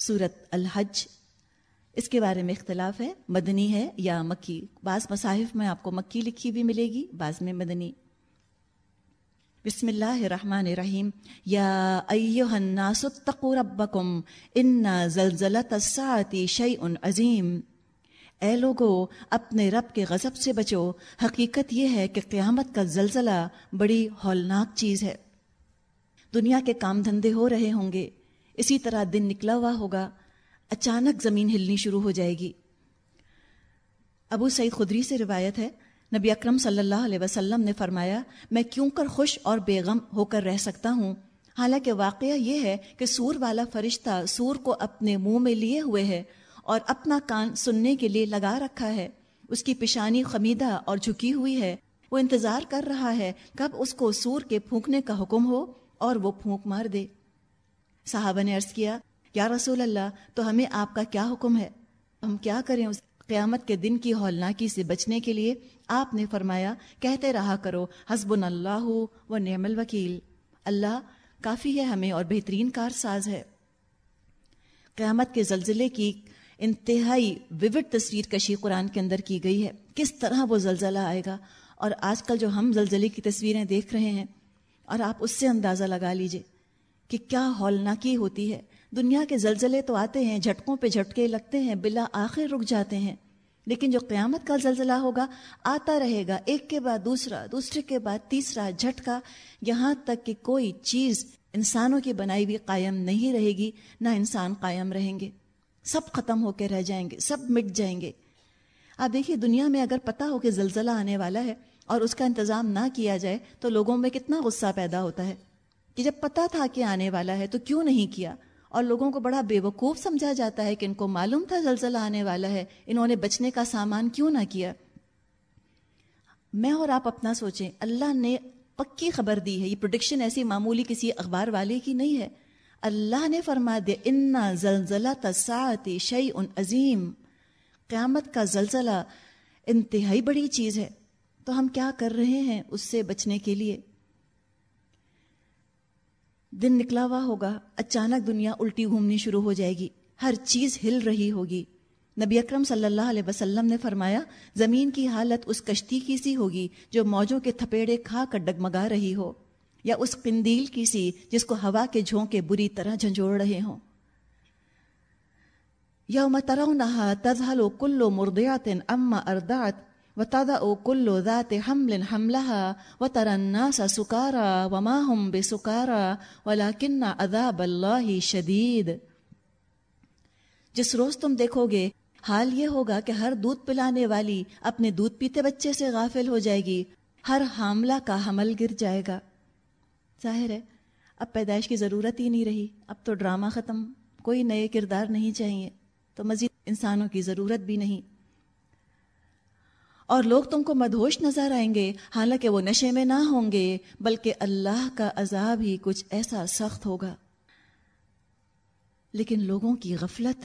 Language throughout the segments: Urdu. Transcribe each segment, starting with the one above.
صورت الحج، اس کے بارے میں اختلاف ہے، مدنی ہے یا مکی؟ بعض مصاحف میں آپ کو مکی لکھی بھی ملے گی، بعض میں مدنی۔ بسم اللہ الرحمن الرحیم۔ یا ایوہ الناس اتقوا ربکم ان زلزلت الساعت شیء عظیم۔ اے لوگو، اپنے رب کے غضب سے بچو۔ حقیقت یہ ہے کہ قیامت کا زلزلہ بڑی ہولناک چیز ہے۔ دنیا کے کام دھندے ہو رہے ہوں گے۔ اسی طرح دن نکلا ہوا ہوگا، اچانک زمین ہلنی شروع ہو جائے گی۔ ابو سعید خدری سے روایت ہے، نبی اکرم صلی اللہ علیہ وسلم نے فرمایا، میں کیوں کر خوش اور بیغم ہو کر رہ سکتا ہوں؟ حالانکہ واقعہ یہ ہے کہ سور والا فرشتہ سور کو اپنے منہ میں لیے ہوئے ہے اور اپنا کان سننے کے لیے لگا رکھا ہے۔ اس کی پیشانی خمیدہ اور جھکی ہوئی ہے۔ وہ انتظار کر رہا ہے کب اس کو سور کے پھونکنے کا حکم ہو اور وہ پھونک مار دے۔ صحابہ نے عرض کیا، یا رسول اللہ، تو ہمیں آپ کا کیا حکم ہے؟ ہم کیا کریں اس قیامت کے دن کی ہولناکی سے بچنے کے لیے؟ آپ نے فرمایا، کہتے رہا کرو حسب اللہ و نعم الوکیل۔ اللہ کافی ہے ہمیں اور بہترین کار ساز ہے۔ قیامت کے زلزلے کی انتہائی ووڈ تصویر کشی قرآن کے اندر کی گئی ہے۔ کس طرح وہ زلزلہ آئے گا؟ اور آج کل جو ہم زلزلے کی تصویریں دیکھ رہے ہیں، اور آپ اس سے اندازہ لگا لیجیے۔ کہ کیا ہولناکی ہوتی ہے؟ دنیا کے زلزلے تو آتے ہیں، جھٹکوں پہ جھٹکے لگتے ہیں، بلا آخر رک جاتے ہیں۔ لیکن جو قیامت کا زلزلہ ہوگا، آتا رہے گا، ایک کے بعد دوسرا، دوسرے کے بعد تیسرا جھٹکا، یہاں تک کہ کوئی چیز انسانوں کی بنائی ہوئی قائم نہیں رہے گی، نہ انسان قائم رہیں گے۔ سب ختم ہو کے رہ جائیں گے، سب مٹ جائیں گے۔ آپ دیکھیے، دنیا میں اگر پتہ ہو کہ زلزلہ آنے والا ہے اور اس کا انتظام نہ کیا جائے، تو لوگوں میں کتنا غصہ پیدا ہوتا ہے۔ کہ جب پتہ تھا کہ آنے والا ہے تو کیوں نہیں کیا؟ اور لوگوں کو بڑا بے وقوف سمجھا جاتا ہے کہ ان کو معلوم تھا زلزلہ آنے والا ہے، انہوں نے بچنے کا سامان کیوں نہ کیا؟ میں اور آپ اپنا سوچیں، اللہ نے پکی خبر دی ہے، یہ پروڈکشن ایسی معمولی کسی اخبار والے کی نہیں ہے۔ اللہ نے فرما دیا، انا زلزلہ تصاعت شعی ان عظیم قیامت کا زلزلہ انتہائی بڑی چیز ہے۔ تو ہم کیا کر رہے ہیں اس سے بچنے کے لیے؟ دن نکلا ہوا ہوگا، اچانک دنیا الٹی گھومنی شروع ہو جائے گی۔ ہر چیز ہل رہی ہوگی۔ نبی اکرم صلی اللہ علیہ وسلم نے فرمایا، زمین کی حالت اس کشتی کی سی ہوگی جو موجوں کے تھپیڑے کھا کر ڈگمگا رہی ہو، یا اس قندیل کی سی جس کو ہوا کے جھونکے بری طرح جھنجھوڑ رہے ہوں۔ یوم ترونہا تذہل کل مرضعت اما اردعت وتضع كل ذات حمل حملها وترى الناس سكارى وما هم بسكارى ولكن عذاب الله شدید جس روز تم دیکھو گے، حال یہ ہوگا کہ ہر دودھ پلانے والی اپنے دودھ پیتے بچے سے غافل ہو جائے گی۔ ہر حاملہ کا حمل گر جائے گا۔ ظاہر ہے، اب پیدائش کی ضرورت ہی نہیں رہی۔ اب تو ڈرامہ ختم، کوئی نئے کردار نہیں چاہیے۔ تو مزید انسانوں کی ضرورت بھی نہیں۔ اور لوگ تم کو مدہوش نظر آئیں گے، حالانکہ وہ نشے میں نہ ہوں گے، بلکہ اللہ کا عذاب ہی کچھ ایسا سخت ہوگا۔ لیکن لوگوں کی غفلت۔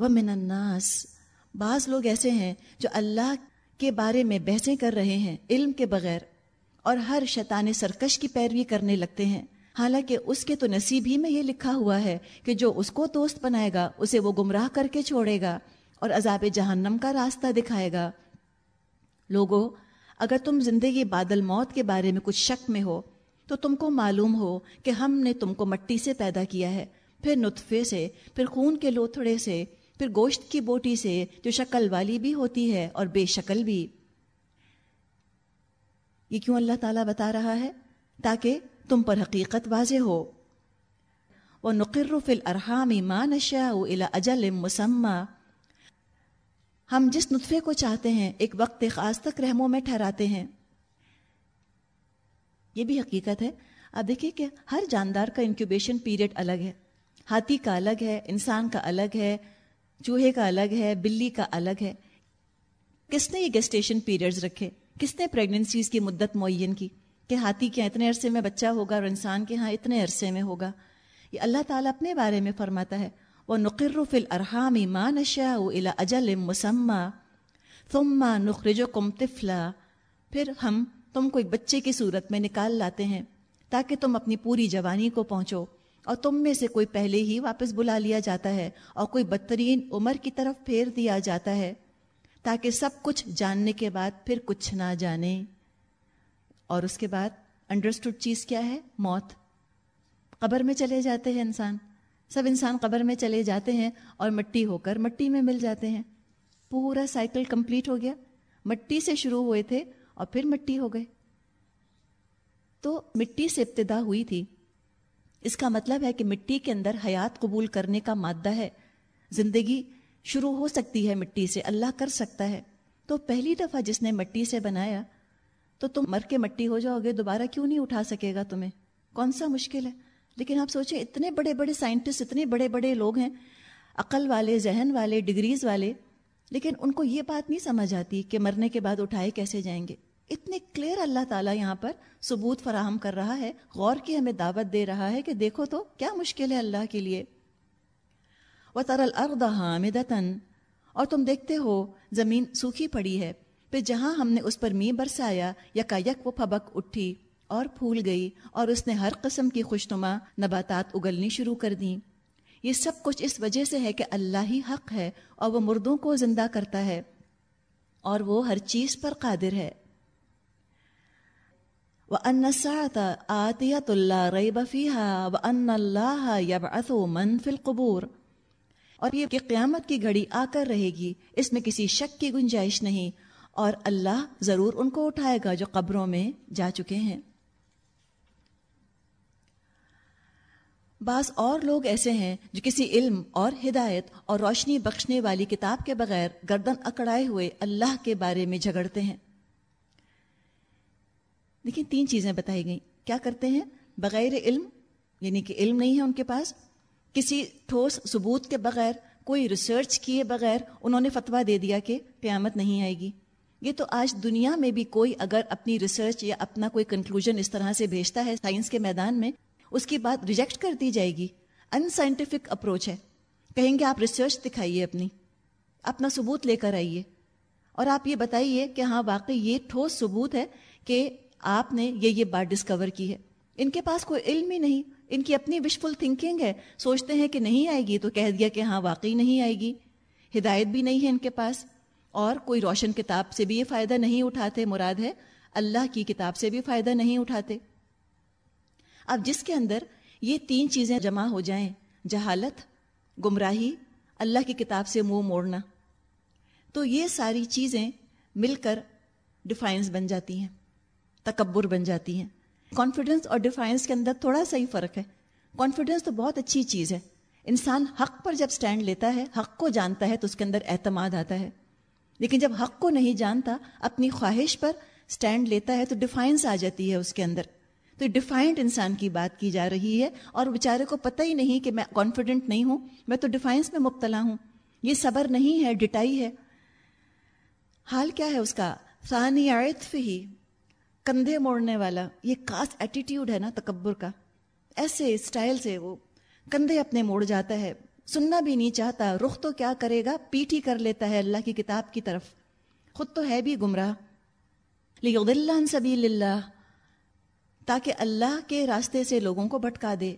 و من الناس۔ بعض لوگ ایسے ہیں جو اللہ کے بارے میں بحثیں کر رہے ہیں، علم کے بغیر، اور ہر شیطان سرکش کی پیروی کرنے لگتے ہیں۔ حالانکہ اس کے تو نصیب ہی میں یہ لکھا ہوا ہے کہ جو اس کو دوست بنائے گا، اسے وہ گمراہ کر کے چھوڑے گا، اور عذاب جہنم کا راستہ دکھائے گا۔ لوگو، اگر تم زندگی بادل موت کے بارے میں کچھ شک میں ہو، تو تم کو معلوم ہو کہ ہم نے تم کو مٹی سے پیدا کیا ہے۔ پھر نطفے سے، پھر خون کے لوتھڑے سے، پھر گوشت کی بوٹی سے، جو شکل والی بھی ہوتی ہے اور بے شکل بھی۔ یہ کیوں اللہ تعالیٰ بتا رہا ہے؟ تاکہ تم پر حقیقت واضح ہو۔ وہ نقرف الرحام مان شاہ اجل مسمہ ہم جس نطفے کو چاہتے ہیں، ایک وقت خاص تک رحموں میں ٹھہراتے ہیں۔ یہ بھی حقیقت ہے۔ اب دیکھیے کہ ہر جاندار کا انکیوبیشن پیریڈ الگ ہے۔ ہاتھی کا الگ ہے، انسان کا الگ ہے، چوہے کا الگ ہے، بلی کا الگ ہے۔ کس نے یہ گیسٹیشن پیریڈز رکھے؟ کس نے پریگننسیز کی مدت معین کی؟ کہ ہاتھی کے اتنے عرصے میں بچہ ہوگا اور انسان کے ہاں اتنے عرصے میں ہوگا؟ یہ اللہ تعالیٰ اپنے بارے میں فرماتا ہے۔ وہ نقر فل ارحام مان شا الا اجل مسمہ ثم نخرج کم تفلا پھر ہم تم کو ایک بچے کی صورت میں نکال لاتے ہیں تاکہ تم اپنی پوری جوانی کو پہنچو اور تم میں سے کوئی پہلے ہی واپس بلا لیا جاتا ہے اور کوئی بدترین عمر کی طرف پھیر دیا جاتا ہے تاکہ سب کچھ جاننے کے بعد پھر کچھ نہ جانے۔ اور اس کے بعد انڈرسٹوڈ چیز کیا ہے؟ موت۔ قبر میں چلے جاتے ہیں انسان۔ سب انسان قبر میں چلے جاتے ہیں اور مٹی ہو کر مٹی میں مل جاتے ہیں۔ پورا سائیکل کمپلیٹ ہو گیا۔ مٹی سے شروع ہوئے تھے اور پھر مٹی ہو گئے۔ تو مٹی سے ابتدا ہوئی تھی۔ اس کا مطلب ہے کہ مٹی کے اندر حیات قبول کرنے کا مادہ ہے۔ زندگی شروع ہو سکتی ہے مٹی سے، اللہ کر سکتا ہے۔ تو پہلی دفعہ جس نے مٹی سے بنایا، تو تم مر کے مٹی ہو جاؤ گے، دوبارہ کیوں نہیں اٹھا سکے گا تمہیں؟ کون سا مشکل ہے؟ لیکن آپ سوچیں اتنے بڑے بڑے سائنٹسٹ، اتنے بڑے بڑے لوگ ہیں، عقل والے، ذہن والے ڈگریز والے، لیکن ان کو یہ بات نہیں سمجھ آتی کہ مرنے کے بعد اٹھائے کیسے جائیں گے۔ اتنے کلیئر اللہ تعالیٰ یہاں پر ثبوت فراہم کر رہا ہے، غور کی ہمیں دعوت دے رہا ہے کہ دیکھو تو کیا مشکل ہے اللہ کے لیے۔ وہ ترل حامدتن اور تم دیکھتے ہو زمین سوکھی پڑی ہے۔ پھر جہاں ہم نے اس پر می برسایا یکا یک وہ پھبک اٹھی۔ اور پھول گئی اور اس نے ہر قسم کی خوشنما نباتات اگلنی شروع کر دیں۔ یہ سب کچھ اس وجہ سے ہے کہ اللہ ہی حق ہے اور وہ مردوں کو زندہ کرتا ہے اور وہ ہر چیز پر قادر ہے۔ وَأَنَّ السَّاعَةَ آتِيَةٌ لَا رَيْبَ فِيهَا وَأَنَّ اللَّهَ يَبْعَثُ مَن فِي الْقُبُورِ۔ اور یہ کہ قیامت کی گھڑی آ کر رہے گی، اس میں کسی شک کی گنجائش نہیں اور اللہ ضرور ان کو اٹھائے گا جو قبروں میں جا چکے ہیں۔ بعض اور لوگ ایسے ہیں جو کسی علم اور ہدایت اور روشنی بخشنے والی کتاب کے بغیر گردن اکڑائے ہوئے اللہ کے بارے میں جھگڑتے ہیں۔ دیکھیں تین چیزیں بتائی گئیں۔ کیا کرتے ہیں؟ بغیر علم یعنی کہ علم نہیں ہے ان کے پاس، کسی ٹھوس ثبوت کے بغیر، کوئی ریسرچ کیے بغیر انہوں نے فتویٰ دے دیا کہ قیامت نہیں آئے گی۔ یہ تو آج دنیا میں بھی کوئی اگر اپنی ریسرچ یا اپنا کوئی کنکلوژن اس طرح سے بھیجتا ہے سائنس کے میدان میں اس کی بات ریجیکٹ کر دی جائے گی۔ ان سائنٹیفک اپروچ ہے۔ کہیں گے آپ ریسرچ دکھائیے اپنی۔ اپنا ثبوت لے کر آئیے۔ اور آپ یہ بتائیے کہ ہاں واقعی یہ ٹھوس ثبوت ہے کہ آپ نے یہ یہ بات ڈسکور کی ہے۔ ان کے پاس کوئی علم ہی نہیں۔ ان کی اپنی وشفل تھنکنگ ہے۔ سوچتے ہیں کہ نہیں آئے گی تو کہہ دیا کہ ہاں واقعی نہیں آئے گی۔ ہدایت بھی نہیں ہے ان کے پاس۔ اور کوئی روشن کتاب سے بھی یہ فائدہ نہیں اٹھاتے، مراد ہے اللہ کی کتاب سے بھی فائدہ نہیں اٹھاتے۔ اب جس کے اندر یہ تین چیزیں جمع ہو جائیں، جہالت، گمراہی، اللہ کی کتاب سے منہ مو موڑنا، تو یہ ساری چیزیں مل کر ڈیفائنس بن جاتی ہیں، تکبر بن جاتی ہیں۔ کانفیڈنس اور ڈیفائنس کے اندر تھوڑا سا ہی فرق ہے۔ کانفیڈنس تو بہت اچھی چیز ہے۔ انسان حق پر جب سٹینڈ لیتا ہے، حق کو جانتا ہے تو اس کے اندر اعتماد آتا ہے۔ لیکن جب حق کو نہیں جانتا، اپنی خواہش پر سٹینڈ لیتا ہے تو ڈیفائنس آ جاتی ہے اس کے اندر۔ تو ڈیفائنڈ انسان کی بات کی جا رہی ہے اور بیچارے کو پتہ ہی نہیں کہ میں کانفیڈنٹ نہیں ہوں، میں تو ڈیفائنس میں مبتلا ہوں۔ یہ صبر نہیں ہے، ڈٹائی ہے۔ حال کیا ہے اس کا؟ ثانی عطف ہی کندھے موڑنے والا۔ یہ خاص ایٹیٹیوڈ ہے نا تکبر کا۔ ایسے اسٹائل سے وہ کندھے اپنے موڑ جاتا ہے۔ سننا بھی نہیں چاہتا، رخ تو کیا کرے گا؟ پیٹ ہی کر لیتا ہے اللہ کی کتاب کی طرف۔ خود تو ہے بھی گمراہ۔ لیکن سبیل اللہ۔ تاکہ اللہ کے راستے سے لوگوں کو بھٹکا دے۔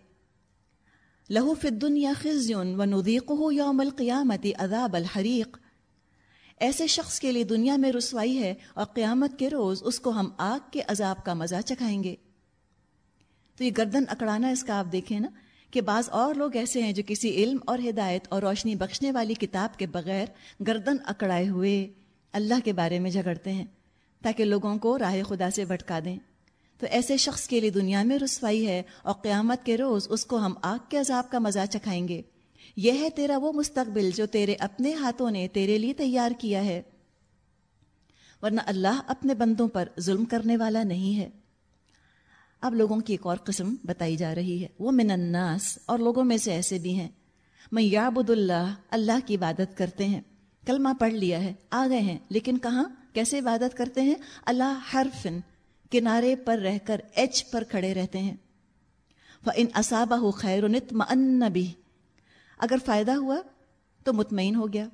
لہو فدن یا خزیون و ندیق ہو یوم القیامتی عذاب الحریق۔ ایسے شخص کے لیے دنیا میں رسوائی ہے اور قیامت کے روز اس کو ہم آگ کے عذاب کا مزہ چکھائیں گے۔ تو یہ گردن اکڑانا اس کا آپ دیکھیں نا کہ بعض اور لوگ ایسے ہیں جو کسی علم اور ہدایت اور روشنی بخشنے والی کتاب کے بغیر گردن اکڑائے ہوئے اللہ کے بارے میں جھگڑتے ہیں تاکہ لوگوں کو راہ خدا سے بھٹکا دیں۔ تو ایسے شخص کے لیے دنیا میں رسوائی ہے اور قیامت کے روز اس کو ہم آگ کے عذاب کا مزہ چکھائیں گے۔ یہ ہے تیرا وہ مستقبل جو تیرے اپنے ہاتھوں نے تیرے لیے تیار کیا ہے۔ ورنہ اللہ اپنے بندوں پر ظلم کرنے والا نہیں ہے۔ اب لوگوں کی ایک اور قسم بتائی جا رہی ہے۔ وہ من الناس اور لوگوں میں سے ایسے بھی ہیں۔ میں یابد اللہ اللہ کی عبادت کرتے ہیں۔ کلمہ پڑھ لیا ہے، آ گئے ہیں، لیکن کہاں؟ کیسے عبادت کرتے ہیں؟ اللہ حرفن کنارے پر رہ کر ایچ پر کھڑے رہتے ہیں۔ ان اصابہ ہو خیر نت بھی اگر فائدہ ہوا تو مطمئن ہو گیا۔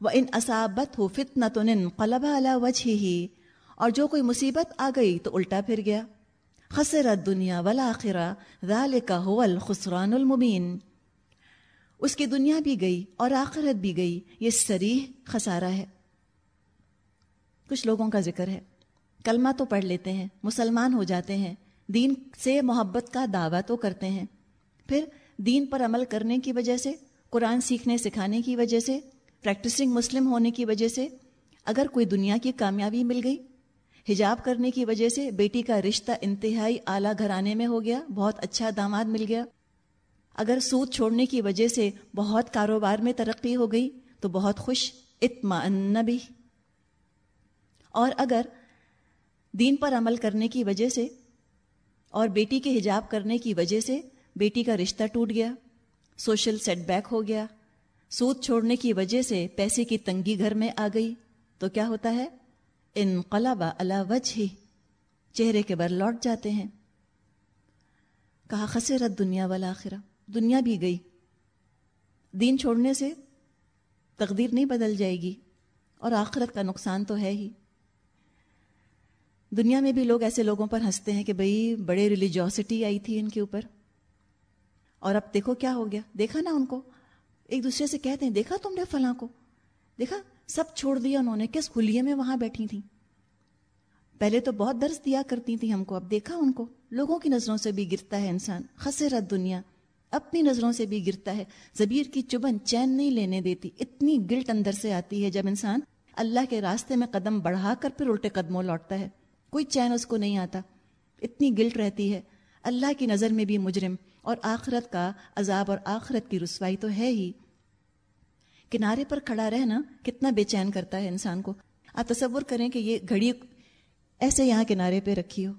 وہ ان اصابت ہو فتنا تو قلب وجہ ہی اور جو کوئی مصیبت آ گئی تو الٹا پھر گیا۔ خسرت دنیا ولاخرہ رال کا ہول خسران المبین اس کی دنیا بھی گئی اور آخرت بھی گئی، یہ سریح خسارہ ہے۔ کچھ لوگوں کا ذکر ہے۔ کلمہ تو پڑھ لیتے ہیں، مسلمان ہو جاتے ہیں، دین سے محبت کا دعویٰ تو کرتے ہیں۔ پھر دین پر عمل کرنے کی وجہ سے، قرآن سیکھنے، سکھانے کی وجہ سے پریکٹسنگ مسلم ہونے کی وجہ سے اگر کوئی دنیا کی کامیابی مل گئی، حجاب کرنے کی وجہ سے بیٹی کا رشتہ انتہائی اعلیٰ گھرانے میں ہو گیا، بہت اچھا داماد مل گیا۔ اگر سود چھوڑنے کی وجہ سے بہت کاروبار میں ترقی ہو گئی، تو بہت خوش، اطمئن بھی۔ اور اگر دین پر عمل کرنے کی وجہ سے اور بیٹی کے حجاب کرنے کی وجہ سے بیٹی کا رشتہ ٹوٹ گیا، سوشل سیٹ بیک ہو گیا۔ سود چھوڑنے کی وجہ سے پیسے کی تنگی گھر میں آ گئی۔ تو کیا ہوتا ہے؟ ان قلبہ اللہ وجہ ہی چہرے کے بر لوٹ جاتے ہیں۔ کہا، خسرت دنیا والا آخرہ دنیا بھی گئی۔ دین چھوڑنے سے تقدیر نہیں بدل جائے گی اور آخرت کا نقصان تو ہے ہی۔ دنیا میں بھی لوگ ایسے لوگوں پر ہنستے ہیں کہ بھئی بڑے ریلیجوسٹی آئی تھی ان کے اوپر۔ اور اب دیکھو کیا ہو گیا۔ دیکھا نا ان کو۔ ایک دوسرے سے کہتے ہیں، دیکھا تم نے فلاں کو؟ دیکھا، سب چھوڑ دیا انہوں نے۔ کس خلیے میں وہاں بیٹھی تھیں؟ پہلے تو بہت درس دیا کرتی تھیں ہم کو۔ اب دیکھا ان کو۔ لوگوں کی نظروں سے بھی گرتا ہے انسان۔ خسرت دنیا۔ اپنی نظروں سے بھی گرتا ہے۔ زبیر کی چبن چین نہیں لینے دیتی۔ اتنی گلٹ اندر سے آتی ہے جب انسان اللہ کے راستے میں قدم بڑھا کر پھر الٹے قدموں لوٹتا ہے۔ کوئی چین اس کو نہیں آتا۔ اتنی گلٹ رہتی ہے۔ اللہ کی نظر میں بھی مجرم۔ اور آخرت کا عذاب اور آخرت کی رسوائی تو ہے ہی۔ کنارے پر کھڑا رہنا کتنا بے چین کرتا ہے انسان کو۔ آپ تصور کریں کہ یہ گھڑی ایسے یہاں کنارے پہ رکھی ہو۔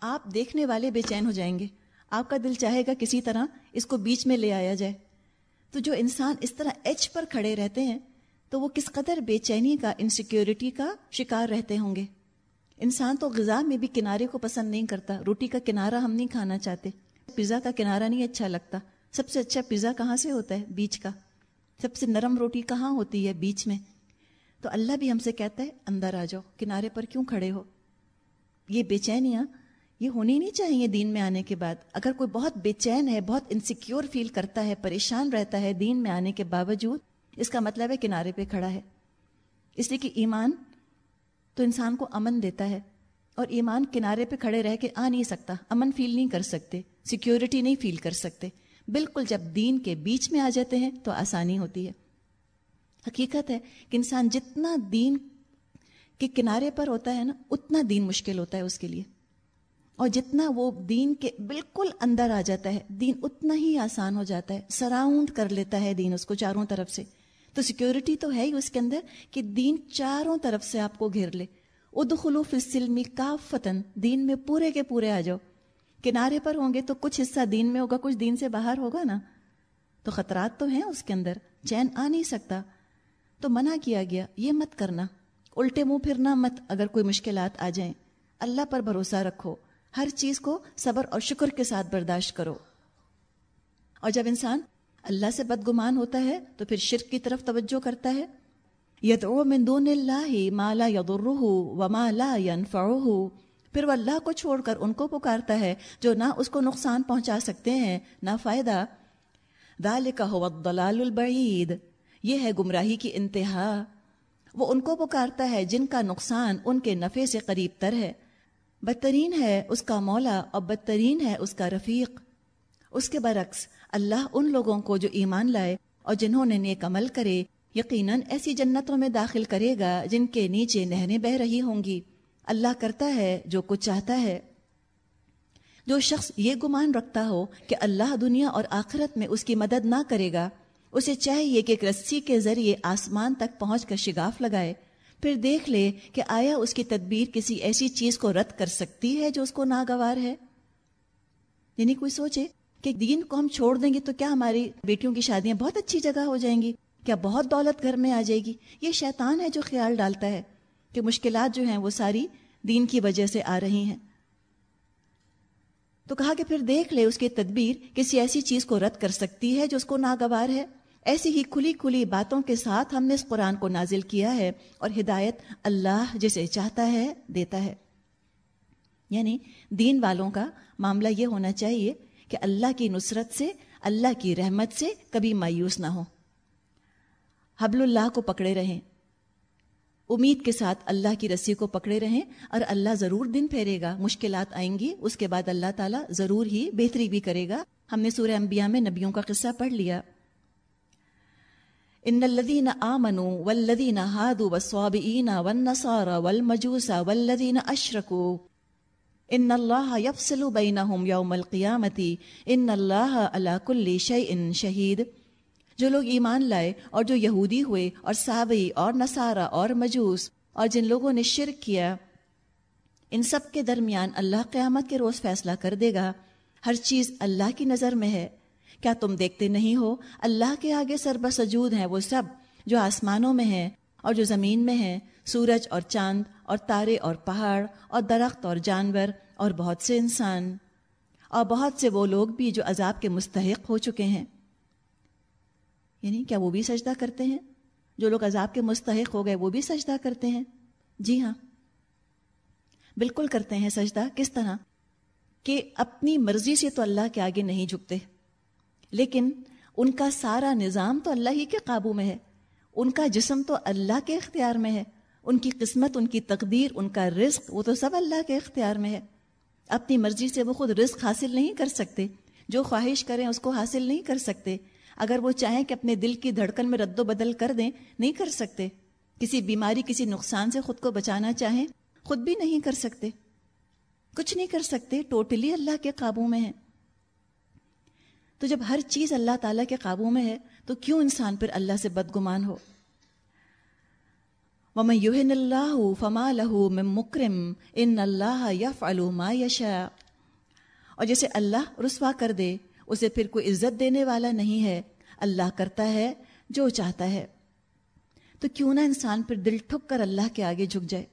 آپ دیکھنے والے بے چین ہو جائیں گے۔ آپ کا دل چاہے گا کسی طرح اس کو بیچ میں لے آیا جائے۔ تو جو انسان اس طرح ایچ پر کھڑے رہتے ہیں، تو وہ کس قدر بے چینی کا انسیکیورٹی کا شکار رہتے ہوں گے؟ انسان تو غذا میں بھی کنارے کو پسند نہیں کرتا، روٹی کا کنارہ ہم نہیں کھانا چاہتے۔ پیزا کا کنارہ نہیں اچھا لگتا۔ سب سے اچھا پیزا کہاں سے ہوتا ہے؟ بیچ کا۔ سب سے نرم روٹی کہاں ہوتی ہے؟ بیچ میں۔ تو اللہ بھی ہم سے کہتا ہے، اندر آ جاؤ۔ کنارے پر کیوں کھڑے ہو؟ یہ بے چینیاں یہ ہونی نہیں چاہیے دین میں آنے کے بعد۔ اگر کوئی بہت بے چین ہے، بہت انسیکیور فیل کرتا ہے، پریشان رہتا ہے دین میں آنے کے باوجود، اس کا مطلب ہے کنارے پہ کھڑا ہے۔ اس لیے کہ ایمان تو انسان کو امن دیتا ہے اور ایمان کنارے پہ کھڑے رہ کے آ نہیں سکتا، امن فیل نہیں کر سکتے سیکیورٹی نہیں فیل کر سکتے۔ بالکل جب دین کے بیچ میں آ جاتے ہیں تو آسانی ہوتی ہے۔ حقیقت ہے کہ انسان جتنا دین کے کنارے پر ہوتا ہے نا، اتنا دین مشکل ہوتا ہے اس کے لیے۔ اور جتنا وہ دین کے بالکل اندر آ جاتا ہے، دین اتنا ہی آسان ہو جاتا ہے۔ سراؤنڈ کر لیتا ہے دین اس کو چاروں طرف سے۔ تو سیکیورٹی تو ہے ہی اس کے اندر کہ دین چاروں طرف سے آپ کو گھیر لے۔ ادخلوف السلمی کا فتن دین میں پورے کے پورے آ جاؤ۔ کنارے پر ہوں گے تو کچھ حصہ دین میں ہوگا، کچھ دین سے باہر ہوگا نا۔ تو خطرات تو ہیں اس کے اندر، چین آ نہیں سکتا۔ تو منع کیا گیا، یہ مت کرنا۔ الٹے منہ پھرنا مت اگر کوئی مشکلات آ جائیں۔ اللہ پر بھروسہ رکھو۔ ہر چیز کو صبر اور شکر کے ساتھ برداشت کرو۔ اور جب انسان اللہ سے بدگمان ہوتا ہے تو پھر شرک کی طرف توجہ کرتا ہے۔ یدعو من دون اللہ ما لا یضرہ وما لا ینفعہ۔ پھر وہ اللہ کو چھوڑ کر ان کو پکارتا ہے جو نہ اس کو نقصان پہنچا سکتے ہیں، نہ فائدہ۔ ذالک هو الضلال البعید۔ یہ ہے گمراہی کی انتہا۔ وہ ان کو پکارتا ہے جن کا نقصان ان کے نفع سے قریب تر ہے۔ بدترین ہے اس کا مولا اور بدترین ہے اس کا رفیق۔ اس کے برعکس اللہ ان لوگوں کو جو ایمان لائے اور جنہوں نے نیک عمل کرے، یقیناً ایسی جنتوں میں داخل کرے گا جن کے نیچے نہریں بہ رہی ہوں گی۔ اللہ کرتا ہے جو کچھ چاہتا ہے۔ جو شخص یہ گمان رکھتا ہو کہ اللہ دنیا اور آخرت میں اس کی مدد نہ کرے گا، اسے چاہیے کہ ایک رسی کے ذریعے آسمان تک پہنچ کر شگاف لگائے۔ پھر دیکھ لے کہ آیا اس کی تدبیر کسی ایسی چیز کو رد کر سکتی ہے جو اس کو ناگوار ہے۔ یعنی کوئی سوچے کہ دین کو ہم چھوڑ دیں گے تو کیا ہماری بیٹیوں کی شادیاں بہت اچھی جگہ ہو جائیں گی؟ کیا بہت دولت گھر میں آ جائے گی؟ یہ شیطان ہے جو خیال ڈالتا ہے کہ مشکلات جو ہیں وہ ساری دین کی وجہ سے آ رہی ہیں۔ تو کہا کہ پھر دیکھ لے اس کی تدبیر، کسی ایسی چیز کو رد کر سکتی ہے جو اس کو ناگوار ہے؟ ایسی ہی کھلی کھلی باتوں کے ساتھ ہم نے اس قرآن کو نازل کیا ہے اور ہدایت اللہ جسے چاہتا ہے، دیتا ہے۔ یعنی دین والوں کا معاملہ یہ ہونا چاہیے کہ اللہ کی نصرت سے، اللہ کی رحمت سے کبھی مایوس نہ ہو۔ حبل اللہ کو پکڑے رہیں۔ امید کے ساتھ اللہ کی رسی کو پکڑے رہیں اور اللہ ضرور دن پھیرے گا۔ مشکلات آئیں گی، اس کے بعد اللہ تعالیٰ ضرور ہی بہتری بھی کرے گا۔ ہم نے سورہ انبیاء میں نبیوں کا قصہ پڑھ لیا۔ ان الذين امنوا والذين هادوا والصابئين والنصارى والمجوس والذين اشركوا ان الله يفصل بينهم يوم القيامه ان الله على كل شيء شهيد جو لوگ ایمان لائے اور جو یہودی ہوئے اور صابئی اور نصارہ اور مجوس اور جن لوگوں نے شرک کیا، ان سب کے درمیان اللہ قیامت کے روز فیصلہ کر دے گا۔ ہر چیز اللہ کی نظر میں ہے۔ کیا تم دیکھتے نہیں ہو؟ اللہ کے آگے سر بسجود ہیں وہ سب جو آسمانوں میں ہیں اور جو زمین میں ہیں، سورج اور چاند اور تارے اور پہاڑ اور درخت اور جانور اور بہت سے انسان۔ اور بہت سے وہ لوگ بھی جو عذاب کے مستحق ہو چکے ہیں۔ یعنی کیا وہ بھی سجدہ کرتے ہیں؟ جو لوگ عذاب کے مستحق ہو گئے وہ بھی سجدہ کرتے ہیں؟ جی ہاں۔ بالکل کرتے ہیں سجدہ۔ کس طرح؟ کہ اپنی مرضی سے تو اللہ کے آگے نہیں جھکتے، لیکن ان کا سارا نظام تو اللہ ہی کے قابو میں ہے۔ ان کا جسم تو اللہ کے اختیار میں ہے۔ ان کی قسمت، ان کی تقدیر، ان کا رزق، وہ تو سب اللہ کے اختیار میں ہے۔ اپنی مرضی سے وہ خود رزق حاصل نہیں کر سکتے۔ جو خواہش کریں اس کو حاصل نہیں کر سکتے۔ اگر وہ چاہیں کہ اپنے دل کی دھڑکن میں رد و بدل کر دیں، نہیں کر سکتے۔ کسی بیماری، کسی نقصان سے خود کو بچانا چاہیں، خود بھی نہیں کر سکتے۔ کچھ نہیں کر سکتے، ٹوٹلی اللہ کے قابو میں ہے تو جب ہر چیز اللہ تعالیٰ کے قابو میں ہے، تو کیوں انسان پھر اللہ سے بدگمان ہو؟ وَمَن يُهِنِ اللَّهُ فَمَا لَهُ مِن مُكْرِم إِنَّ اللَّهَ يَفْعَلُ مَا يَشَاءُ۔ اور جیسے اللہ رسوا کر دے، اسے پھر کوئی عزت دینے والا نہیں ہے۔ اللہ کرتا ہے جو چاہتا ہے۔ تو کیوں نہ انسان پھر دل ٹھک کر اللہ کے آگے جھک جائے؟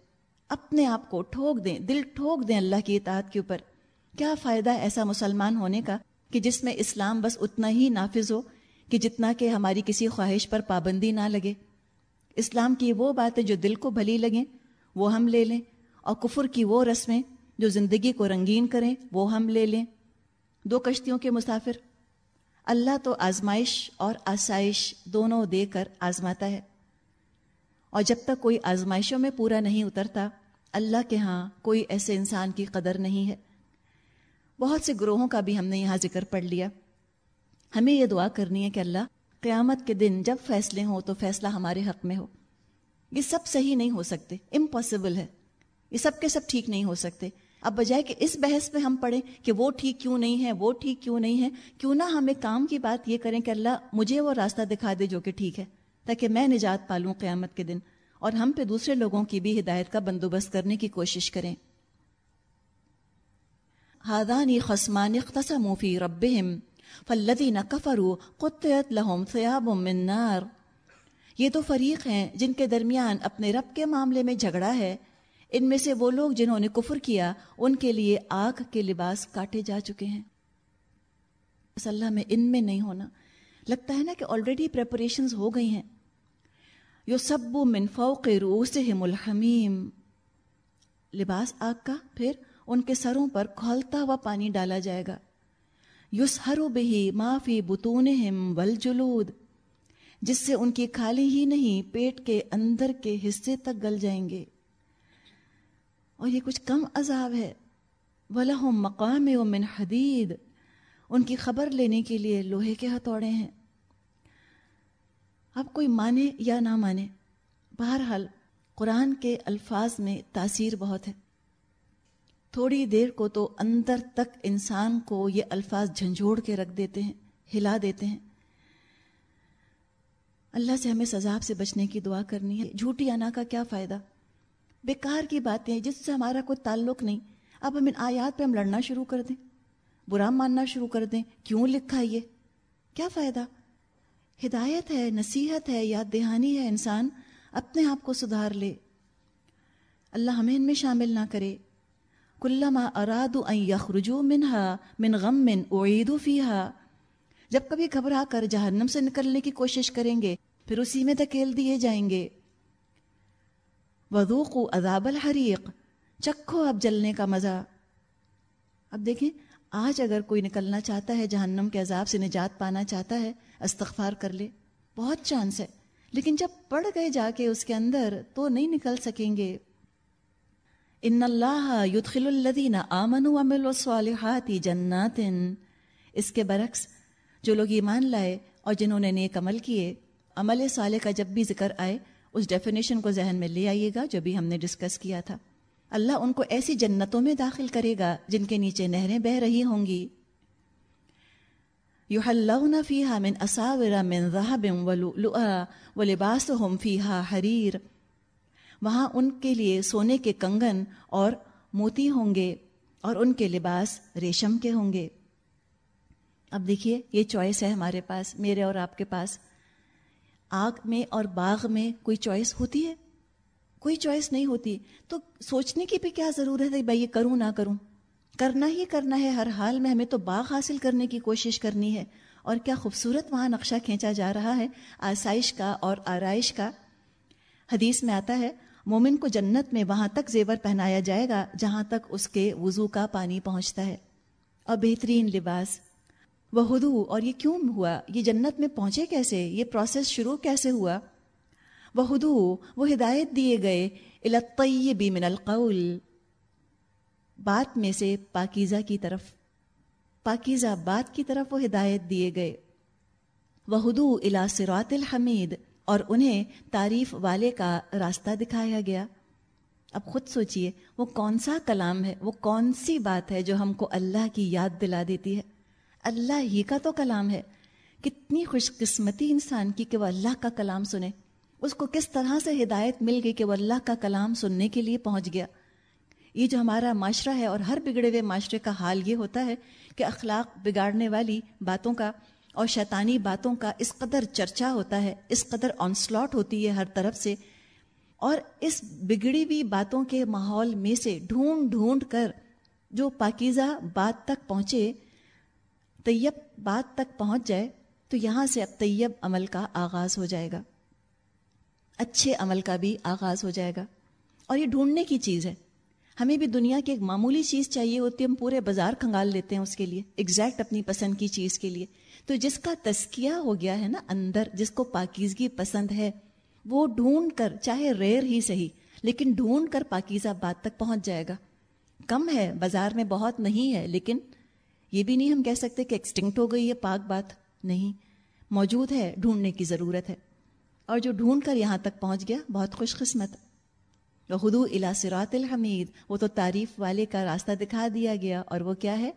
اپنے آپ کو ٹھوک دیں، دل ٹھوک دیں اللہ کی اطاعت کے اوپر۔ کیا فائدہ ایسا مسلمان ہونے کا کہ جس میں اسلام بس اتنا ہی نافذ ہو کہ جتنا کہ ہماری کسی خواہش پر پابندی نہ لگے؟ اسلام کی وہ باتیں جو دل کو بھلی لگیں، وہ ہم لے لیں۔ اور کفر کی وہ رسمیں جو زندگی کو رنگین کریں، وہ ہم لے لیں۔ دو کشتیوں کے مسافر۔ اللہ تو آزمائش اور آسائش دونوں دے کر آزماتا ہے۔ اور جب تک کوئی آزمائشوں میں پورا نہیں اترتا، اللہ کے ہاں کوئی ایسے انسان کی قدر نہیں ہے۔ بہت سے گروہوں کا بھی ہم نے یہاں ذکر پڑھ لیا۔ ہمیں یہ دعا کرنی ہے کہ اللہ قیامت کے دن جب فیصلے ہوں تو فیصلہ ہمارے حق میں ہو۔ یہ سب صحیح نہیں ہو سکتے امپاسبل ہے۔ یہ سب کے سب ٹھیک نہیں ہو سکتے۔ اب بجائے کہ اس بحث پہ ہم پڑھیں کہ وہ ٹھیک کیوں نہیں ہے، وہ ٹھیک کیوں نہیں ہے، کیوں نہ ہم ایک کام کی بات یہ کریں کہ اللہ مجھے وہ راستہ دکھا دے جو کہ ٹھیک ہے، تاکہ میں نجات پالوں قیامت کے دن۔ اور ہم پہ دوسرے لوگوں کی بھی ہدایت کا بندوبست کرنے کی کوشش کریں۔ ہادانی خسمان اختصموا فی ربهم فالذین کفروا قطعت لهم ثیاب من نار۔ یہ تو فریق ہیں جن کے درمیان اپنے رب کے معاملے میں جھگڑا ہے۔ ان میں سے وہ لوگ جنہوں نے کفر کیا، ان کے لیے آگ کے لباس کاٹے جا چکے ہیں۔ اللہ میں ان میں نہیں ہونا۔ لگتا ہے نا کہ آلریڈی پریپریشنز ہو گئی ہیں۔ یو سب من فوق روسہم الحمیم۔ لباس آگ کا پھر ان کے سروں پر کھولتا ہوا پانی ڈالا جائے گا۔ یوس ہر بہی معافی بتون والجلود، جس سے ان کی کھالی ہی نہیں، پیٹ کے اندر کے حصے تک گل جائیں گے۔ اور یہ کچھ کم عذاب ہے۔ وَلَهُمْ مقام و من حدید ان کی خبر لینے کے لیے لوہے کے ہتھوڑے ہیں۔ اب کوئی مانے یا نہ مانے، بہرحال قرآن کے الفاظ میں تاثیر بہت ہے۔ تھوڑی دیر کو تو اندر تک انسان کو یہ الفاظ جھنجھوڑ کے رکھ دیتے ہیں، ہلا دیتے ہیں۔ اللہ سے ہمیں سزاب سے بچنے کی دعا کرنی ہے۔ جھوٹی انا کا کیا فائدہ؟ بیکار کی باتیں جس سے ہمارا کوئی تعلق نہیں۔ اب ہم ان آیات پہ ہم لڑنا شروع کر دیں۔ برا ماننا شروع کر دیں۔ کیوں لکھا یہ؟ کیا فائدہ؟ ہدایت ہے، نصیحت ہے، یاد دہانی ہے۔ انسان اپنے آپ کو سدھار لے۔ اللہ ہمیں ان میں شامل نہ کرے۔ کلما اراد ان یخرجو منہا من غم من اعیدو فیہا۔ جب کبھی گھبرا کر جہنم سے نکلنے کی کوشش کریں گے، پھر اسی میں دھکیل دیے جائیں گے۔ وضوق عذاب الحریق۔ چکھو اب جلنے کا مزہ۔ اب دیکھیں، آج اگر کوئی نکلنا چاہتا ہے، جہنم کے عذاب سے نجات پانا چاہتا ہے، استغفار کر لے۔ بہت چانس ہے۔ لیکن جب پڑ گئے جا کے اس کے اندر، تو نہیں نکل سکیں گے۔ ان اللہ یدخل الذین آمنوا وعملوا الصالحات جنات۔ اس کے برعکس، جو لوگ ایمان لائے اور جنہوں نے نیک عمل کیے، عمل صالح کا جب بھی ذکر آئے، اس ڈیفینیشن کو ذہن میں لے آئیے گا، جو بھی ہم نے ڈسکس کیا تھا۔ اللہ ان کو ایسی جنتوں میں داخل کرے گا، جن کے نیچے نہریں بہ رہی ہوں گی۔ یحلون فیہا من اساور من ذہب ولؤلؤا ولباسهم فیہا حریر وہاں ان کے لیے سونے کے کنگن اور موتی ہوں گے اور ان کے لباس ریشم کے ہوں گے۔ اب دیکھیے، یہ چوائس ہے ہمارے پاس، میرے اور آپ کے پاس۔ آگ میں اور باغ میں کوئی چوائس ہوتی ہے؟ کوئی چوائس نہیں ہوتی۔ تو سوچنے کی بھی کیا ضرورت ہے؟ بھائی، یہ کروں نہ کروں۔ کرنا ہی کرنا ہے۔ ہر حال میں ہمیں تو باغ حاصل کرنے کی کوشش کرنی ہے۔ اور کیا خوبصورت وہاں نقشہ کھینچا جا رہا ہے؟ آسائش کا اور آرائش کا۔ حدیث میں آتا ہے مومن کو جنت میں وہاں تک زیور پہنایا جائے گا جہاں تک اس کے وضو کا پانی پہنچتا ہے۔ اور بہترین لباس۔ وہ ہدو اور یہ کیوں ہوا؟ یہ جنت میں پہنچے کیسے؟ یہ پروسیس شروع کیسے ہوا؟ وہ ہدو وہ ہدایت دیے گئے۔ الطیب من القول۔ بات میں سے پاکیزہ کی طرف۔ پاکیزہ بات کی طرف وہ ہدایت دیے گئے۔ وہ ہدو الا سرات الحمید۔ اور انہیں تعریف والے کا راستہ دکھایا گیا۔ اب خود سوچئے، وہ کون سا کلام ہے؟ وہ کون سی بات ہے جو ہم کو اللہ کی یاد دلا دیتی ہے؟ اللہ ہی کا تو کلام ہے۔ کتنی خوش قسمتی انسان کی کہ وہ اللہ کا کلام سنے۔ اس کو کس طرح سے ہدایت مل گئی کہ وہ اللہ کا کلام سننے کے لیے پہنچ گیا؟ یہ جو ہمارا معاشرہ ہے اور ہر بگڑے ہوئے معاشرے کا حال یہ ہوتا ہے کہ اخلاق بگاڑنے والی باتوں کا اور شیطانی باتوں کا اس قدر چرچا ہوتا ہے، اس قدر آن سلاٹ ہوتی ہے ہر طرف سے، اور اس بگڑی ہوئی باتوں کے ماحول میں سے ڈھونڈ ڈھونڈ کر جو پاکیزہ بات تک پہنچے، طیب بات تک پہنچ جائے، تو یہاں سے اب طیب عمل کا آغاز ہو جائے گا۔ اچھے عمل کا بھی آغاز ہو جائے گا۔ اور یہ ڈھونڈنے کی چیز ہے۔ ہمیں بھی دنیا کی ایک معمولی چیز چاہیے ہوتی ہے، ہم پورے بازار کھنگال لیتے ہیں اس کے لیے ایگزیکٹ اپنی پسند کی چیز کے لیے۔ تو جس کا تسکیہ ہو گیا ہے نا اندر، جس کو پاکیزگی پسند ہے، وہ ڈھونڈ کر، چاہے ریئر ہی صحیح، لیکن ڈھونڈ کر پاکیزہ بات تک پہنچ جائے گا۔ کم ہے، بازار میں بہت نہیں ہے، لیکن یہ بھی نہیں ہم کہہ سکتے کہ ایکسٹنکٹ ہو گئی ہے پاک بات نہیں۔ موجود ہے، ڈھونڈنے کی ضرورت ہے۔ اور جو ڈھونڈ کر یہاں تک پہنچ گیا، بہت خوش قسمت خدو الا سرات الحمید۔ وہ تو تعریف والے کا راستہ دکھا دیا گیا اور وہ کیا ہے؟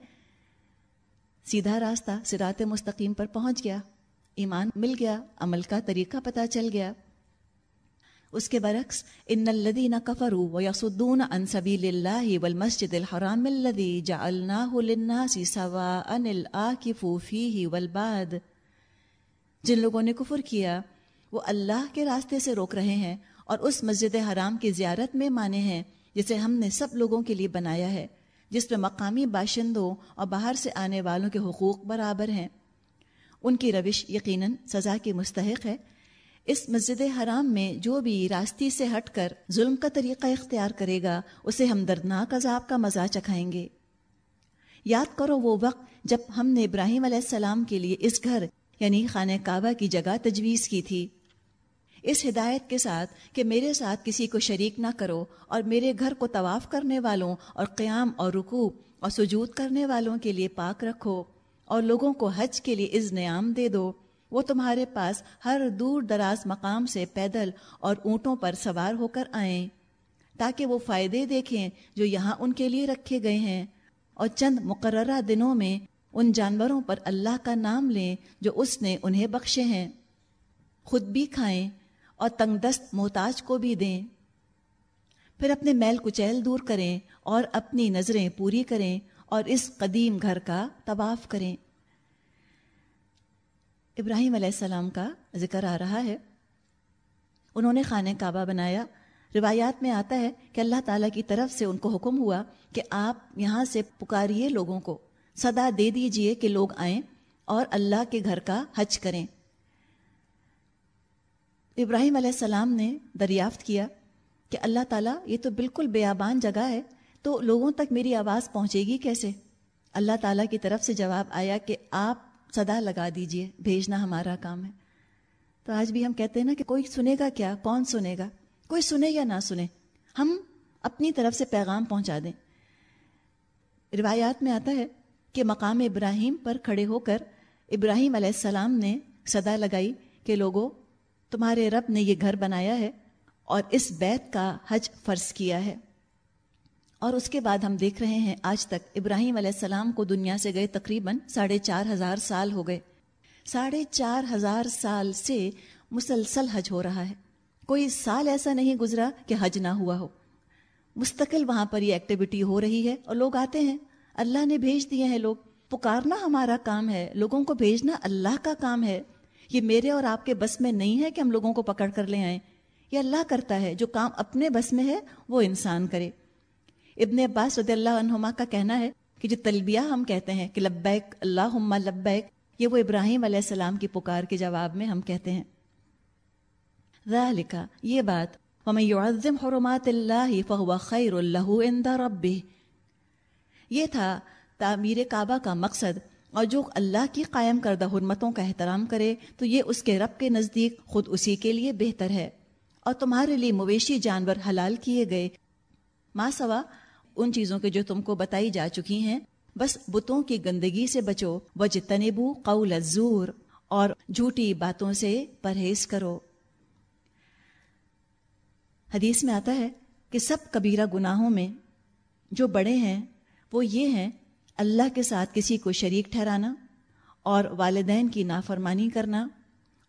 سیدھا راستہ سرات مستقیم پر پہنچ گیا۔ ایمان مل گیا، عمل کا طریقہ پتہ چل گیا۔ اس کے برعکس، ان الدین الذين كفروا ويصدون عن سبيل الله والمسجد الحرام الذي جعلناه للناس سواء العاكف فيه والباد جن لوگوں نے کفر کیا، وہ اللہ کے راستے سے روک رہے ہیں اور اس مسجد حرام کی زیارت میں مانے ہیں، جسے ہم نے سب لوگوں کے لیے بنایا ہے، جس میں مقامی باشندوں اور باہر سے آنے والوں کے حقوق برابر ہیں۔ ان کی روش یقیناً سزا کی مستحق ہے۔ اس مسجد حرام میں جو بھی راستی سے ہٹ کر ظلم کا طریقہ اختیار کرے گا، اسے ہم دردناک عذاب کا مزہ چکھائیں گے۔ یاد کرو وہ وقت جب ہم نے ابراہیم علیہ السلام کے لیے اس گھر یعنی خانہ کعبہ کی جگہ تجویز کی تھی۔ اس ہدایت کے ساتھ کہ میرے ساتھ کسی کو شریک نہ کرو اور میرے گھر کو طواف کرنے والوں اور قیام اور رکوع اور سجود کرنے والوں کے لیے پاک رکھو اور لوگوں کو حج کے لیے از نیام دے دو۔ وہ تمہارے پاس ہر دور دراز مقام سے پیدل اور اونٹوں پر سوار ہو کر آئیں تاکہ وہ فائدے دیکھیں جو یہاں ان کے لیے رکھے گئے ہیں۔ اور چند مقررہ دنوں میں ان جانوروں پر اللہ کا نام لیں جو اس نے انہیں بخشے ہیں۔ خود بھی کھائیں۔ اور تنگ دست محتاج کو بھی دیں۔ پھر اپنے میل کچیل دور کریں اور اپنی نظریں پوری کریں اور اس قدیم گھر کا طواف کریں۔ ابراہیم علیہ السلام کا ذکر آ رہا ہے۔ انہوں نے خانہ کعبہ بنایا۔ روایات میں آتا ہے کہ اللہ تعالیٰ کی طرف سے ان کو حکم ہوا کہ آپ یہاں سے پکاریے لوگوں کو۔ صدا دے دیجیے کہ لوگ آئیں اور اللہ کے گھر کا حج کریں۔ ابراہیم علیہ السلام نے دریافت کیا کہ اللہ تعالیٰ، یہ تو بالکل بیابان جگہ ہے، تو لوگوں تک میری آواز پہنچے گی کیسے؟ اللہ تعالیٰ کی طرف سے جواب آیا کہ آپ صدا لگا دیجیے، بھیجنا ہمارا کام ہے۔ تو آج بھی ہم کہتے ہیں نا کہ کوئی سنے گا کیا؟ کون سنے گا؟ کوئی سنے یا نہ سنے؟ ہم اپنی طرف سے پیغام پہنچا دیں۔ روایات میں آتا ہے کہ مقام ابراہیم پر کھڑے ہو کر ابراہیم علیہ السلام نے صدا لگائی کہ لوگوں تمہارے رب نے یہ گھر بنایا ہے اور اس بیت کا حج فرض کیا ہے۔ اور اس کے بعد ہم دیکھ رہے ہیں آج تک ابراہیم علیہ السلام کو دنیا سے گئے تقریباً ساڑھے چار ہزار سال ہو گئے۔ ساڑھے چار ہزار سال سے مسلسل حج ہو رہا ہے۔ کوئی سال ایسا نہیں گزرا کہ حج نہ ہوا ہو۔ مستقل وہاں پر یہ ایکٹیویٹی ہو رہی ہے اور لوگ آتے ہیں۔ اللہ نے بھیج دیے ہیں لوگ۔ پکارنا ہمارا کام ہے، لوگوں کو بھیجنا اللہ کا کام ہے۔ یہ میرے اور آپ کے بس میں نہیں ہے کہ ہم لوگوں کو پکڑ کر لے آئیں۔ یہ اللہ کرتا ہے، جو کام اپنے بس میں ہے، وہ انسان کرے۔ ابن عباس رضی اللہ عنہما کا کہنا ہے کہ جو تلبیہ ہم کہتے ہیں کہ لبیک اللہ لبیک، یہ وہ ابراہیم علیہ السلام کی پکار کے جواب میں ہم کہتے ہیں۔ ذالکا، یہ بات، وَمَن يُعَظِّمْ حُرُمَاتِ اللَّهِ فَهُوَ خَيْرٌ لَهُ عِنْدَ یہ تھا تعمیر کعبہ کا مقصد۔ اور جو اللہ کی قائم کردہ حرمتوں کا احترام کرے، تو یہ اس کے رب کے نزدیک خود اسی کے لیے بہتر ہے۔ اور تمہارے لیے مویشی جانور حلال کیے گئے۔ ماں سوا ان چیزوں کے جو تم کو بتائی جا چکی ہیں، بس بتوں کی گندگی سے بچو۔ وج تنبو قول الزور اور جھوٹی باتوں سے پرہیز کرو۔ حدیث میں آتا ہے کہ سب کبیرہ گناہوں میں جو بڑے ہیں، وہ یہ ہیں اللہ کے ساتھ کسی کو شریک ٹھہرانا اور والدین کی نافرمانی کرنا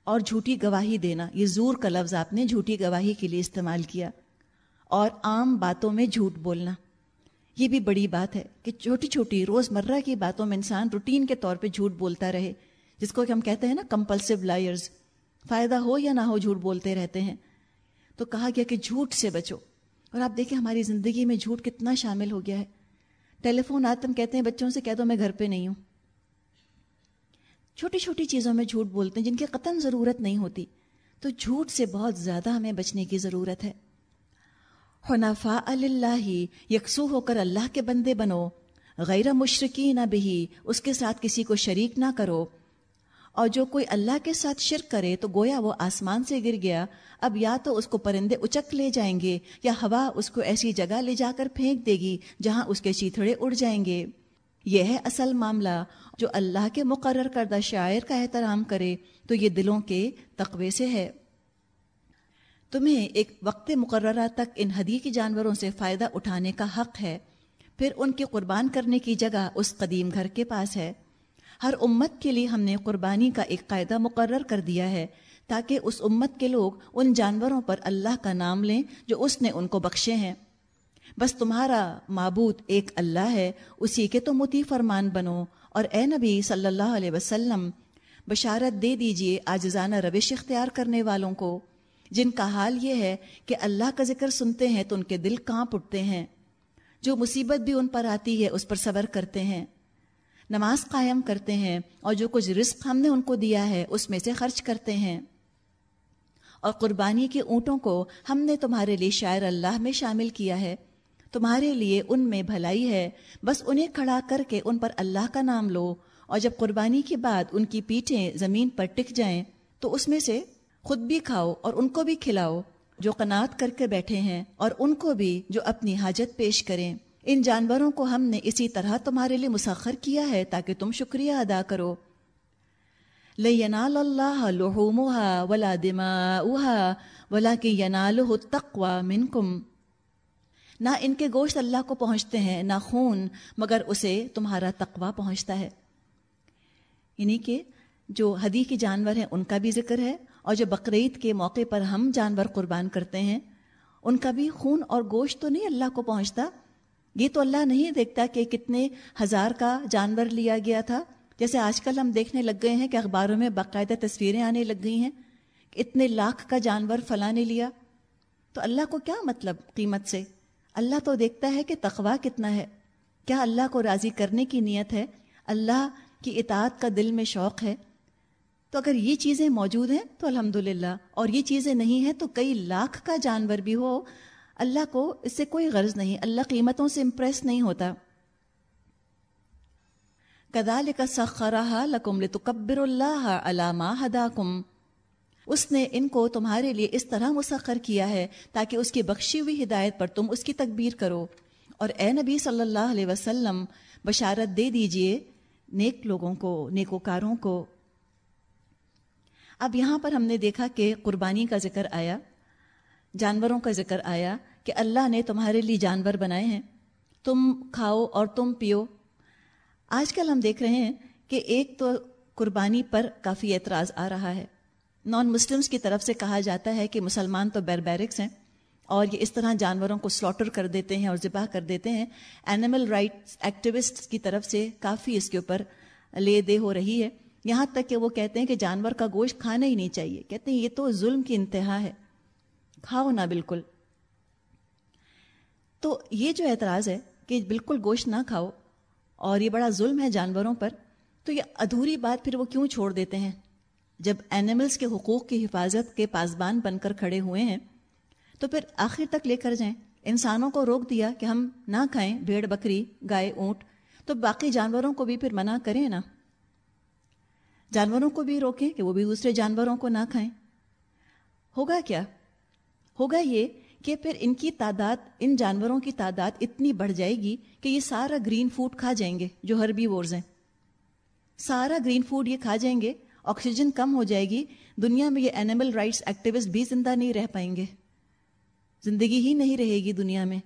اور جھوٹی گواہی دینا، یہ زور کا لفظ آپ نے جھوٹی گواہی کے لیے استعمال کیا، اور عام باتوں میں جھوٹ بولنا۔ یہ بھی بڑی بات ہے کہ چھوٹی چھوٹی روز مرہ کی باتوں میں انسان روٹین کے طور پہ جھوٹ بولتا رہے، جس کو کہ ہم کہتے ہیں نا کمپلسو لائرز فائدہ ہو یا نہ ہو جھوٹ بولتے رہتے ہیں۔ تو کہا گیا کہ جھوٹ سے بچو۔ اور آپ دیکھیں ہماری زندگی میں جھوٹ کتنا شامل ہو گیا ہے۔ ٹیلی فون آتے ہم کہتے ہیں، بچوں سے کہہ دو میں گھر پہ نہیں ہوں۔ چھوٹی چھوٹی چیزوں میں جھوٹ بولتے ہیں جن کی قطن ضرورت نہیں ہوتی۔ تو جھوٹ سے بہت زیادہ ہمیں بچنے کی ضرورت ہے۔ حنفاء اللہ یکسو ہو کر اللہ کے بندے بنو، غیر مشرقی نہ بھی اس کے ساتھ کسی کو شریک نہ کرو۔ اور جو کوئی اللہ کے ساتھ شرک کرے تو گویا وہ آسمان سے گر گیا۔ اب یا تو اس کو پرندے اچک لے جائیں گے یا ہوا اس کو ایسی جگہ لے جا کر پھینک دے گی جہاں اس کے چیتڑے اڑ جائیں گے۔ یہ ہے اصل معاملہ۔ جو اللہ کے مقرر کردہ شاعر کا احترام کرے تو یہ دلوں کے تقوی سے ہے۔ تمہیں ایک وقت مقررہ تک ان حدیقی جانوروں سے فائدہ اٹھانے کا حق ہے۔ پھر ان کی قربان کرنے کی جگہ اس قدیم گھر کے پاس ہے۔ ہر امت کے لیے ہم نے قربانی کا ایک قاعدہ مقرر کر دیا ہے تاکہ اس امت کے لوگ ان جانوروں پر اللہ کا نام لیں جو اس نے ان کو بخشے ہیں۔ بس تمہارا معبود ایک اللہ ہے، اسی کے تو متی فرمان بنو۔ اور اے نبی صلی اللہ علیہ وسلم، بشارت دے دیجیے آجزانہ روش اختیار کرنے والوں کو۔ جن کا حال یہ ہے کہ اللہ کا ذکر سنتے ہیں تو ان کے دل کانپ اٹھتے ہیں۔ جو مصیبت بھی ان پر آتی ہے، اس پر صبر کرتے ہیں۔ نماز قائم کرتے ہیں اور جو کچھ رزق ہم نے ان کو دیا ہے، اس میں سے خرچ کرتے ہیں۔ اور قربانی کے اونٹوں کو ہم نے تمہارے لیے شاعر اللہ میں شامل کیا ہے۔ تمہارے لیے ان میں بھلائی ہے۔ بس انہیں کھڑا کر کے ان پر اللہ کا نام لو۔ اور جب قربانی کے بعد ان کی پیٹھیں زمین پر ٹک جائیں، تو اس میں سے خود بھی کھاؤ اور ان کو بھی کھلاؤ جو قناعت کر کے بیٹھے ہیں اور ان کو بھی جو اپنی حاجت پیش کریں۔ ان جانوروں کو ہم نے اسی طرح تمہارے لیے مسخر کیا ہے تاکہ تم شکریہ ادا کرو۔ لینال اللہ لحومها ولا دماؤها ولكن يناله التقوى منكم۔ نہ ان کے گوشت اللہ کو پہنچتے ہیں، نہ خون، مگر اسے تمہارا تقوی پہنچتا ہے۔ یعنی کہ جو حدی کے جانور ہیں، ان کا بھی ذکر ہے، اور جو بقرعید کے موقع پر ہم جانور قربان کرتے ہیں، ان کا بھی خون اور گوشت تو نہیں اللہ کو پہنچتا یہ تو اللہ نہیں دیکھتا کہ کتنے ہزار کا جانور لیا گیا تھا۔ جیسے آج کل ہم دیکھنے لگ گئے ہیں کہ اخباروں میں باقاعدہ تصویریں آنے لگ گئی ہیں کہ اتنے لاکھ کا جانور فلاں نے لیا۔ تو اللہ کو کیا مطلب قیمت سے؟ اللہ تو دیکھتا ہے کہ تقوا کتنا ہے۔ کیا اللہ کو راضی کرنے کی نیت ہے؟ اللہ کی اطاعت کا دل میں شوق ہے۔ تو اگر یہ چیزیں موجود ہیں تو الحمد اور یہ چیزیں نہیں ہیں تو کئی لاکھ کا جانور بھی ہو۔ اللہ کو اس سے کوئی غرض نہیں، اللہ قیمتوں سے امپریس نہیں ہوتا۔ کدال کا سخرا لکم لتکبر اللہ علامہ ہدا اس نے ان کو تمہارے لیے اس طرح مسخر کیا ہے تاکہ اس کی بخشی ہوئی ہدایت پر تم اس کی تکبیر کرو۔ اور اے نبی صلی اللہ علیہ وسلم، بشارت دے دیجیے نیک لوگوں کو، نیکوکاروں کو۔ اب یہاں پر ہم نے دیکھا کہ قربانی کا ذکر آیا۔ جانوروں کا ذکر آیا کہ اللہ نے تمہارے لیے جانور بنائے ہیں۔ تم کھاؤ اور تم پیو۔ آج کل ہم دیکھ رہے ہیں کہ ایک تو قربانی پر کافی اعتراض آ رہا ہے۔ نان مسلمس کی طرف سے کہا جاتا ہے کہ مسلمان تو بیربیرکس ہیں اور یہ اس طرح جانوروں کو سلاٹر کر دیتے ہیں اور ذبح کر دیتے ہیں۔ اینیمل رائٹس ایکٹیوسٹ کی طرف سے کافی اس کے اوپر لے دے ہو رہی ہے۔ یہاں تک کہ وہ کہتے ہیں کہ جانور کا گوشت کھانا ہی نہیں چاہیے۔ کہتے ہیں یہ تو ظلم کی انتہا ہے۔ کھاؤ نہ بالکل۔ تو یہ جو اعتراض ہے کہ بالکل گوشت نہ کھاؤ اور یہ بڑا ظلم ہے جانوروں پر، تو یہ ادھوری بات پھر وہ کیوں چھوڑ دیتے ہیں؟ جب اینیملس کے حقوق کی حفاظت کے پاسبان بن کر کھڑے ہوئے ہیں، تو پھر آخر تک لے کر جائیں۔ انسانوں کو روک دیا کہ ہم نہ کھائیں بھیڑ، بکری، گائے، اونٹ، تو باقی جانوروں کو بھی پھر منع کریں نا۔ جانوروں کو بھی روکیں کہ وہ بھی دوسرے جانوروں کو نہ کھائیں۔ ہوگا کیا؟ ہوگا یہ کہ پھر ان کی تعداد، ان جانوروں کی تعداد اتنی بڑھ جائے گی کہ یہ سارا گرین فوڈ کھا جائیں گے جو ہربی وورز ہیں۔ سارا گرین فوڈ یہ کھا جائیں گے، آکسیجن کم ہو جائے گی، دنیا میں یہ اینیمل رائٹس ایکٹیوسٹ بھی زندہ نہیں رہ پائیں گے۔ زندگی ہی نہیں رہے گی دنیا میں۔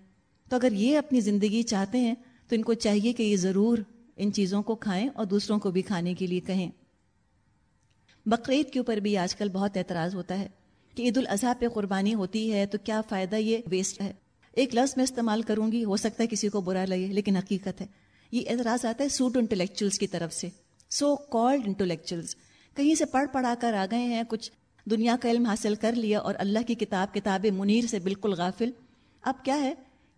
تو اگر یہ اپنی زندگی چاہتے ہیں، تو ان کو چاہیے کہ یہ ضرور ان چیزوں کو کھائیں اور دوسروں کو بھی کھانے کے لیے کہیں۔ بقرعید کے اوپر بھی آج کل بہت اعتراض ہوتا ہے۔ کہ عید الاضحیٰ پہ قربانی ہوتی ہے تو کیا فائدہ یہ ویسٹ ہے؟ ایک لفظ میں استعمال کروں گی، ہو سکتا ہے کسی کو برا لگے، لیکن حقیقت ہے۔ یہ اعتراض آتا ہے سوٹ انٹلیکچوئلس کی طرف سے سو کالڈ انٹلیکچوئلس کہیں سے پڑھ پڑھا کر آ گئے ہیں، کچھ دنیا کا علم حاصل کر لیا اور اللہ کی کتاب کتاب منیر سے بالکل غافل۔ اب کیا ہے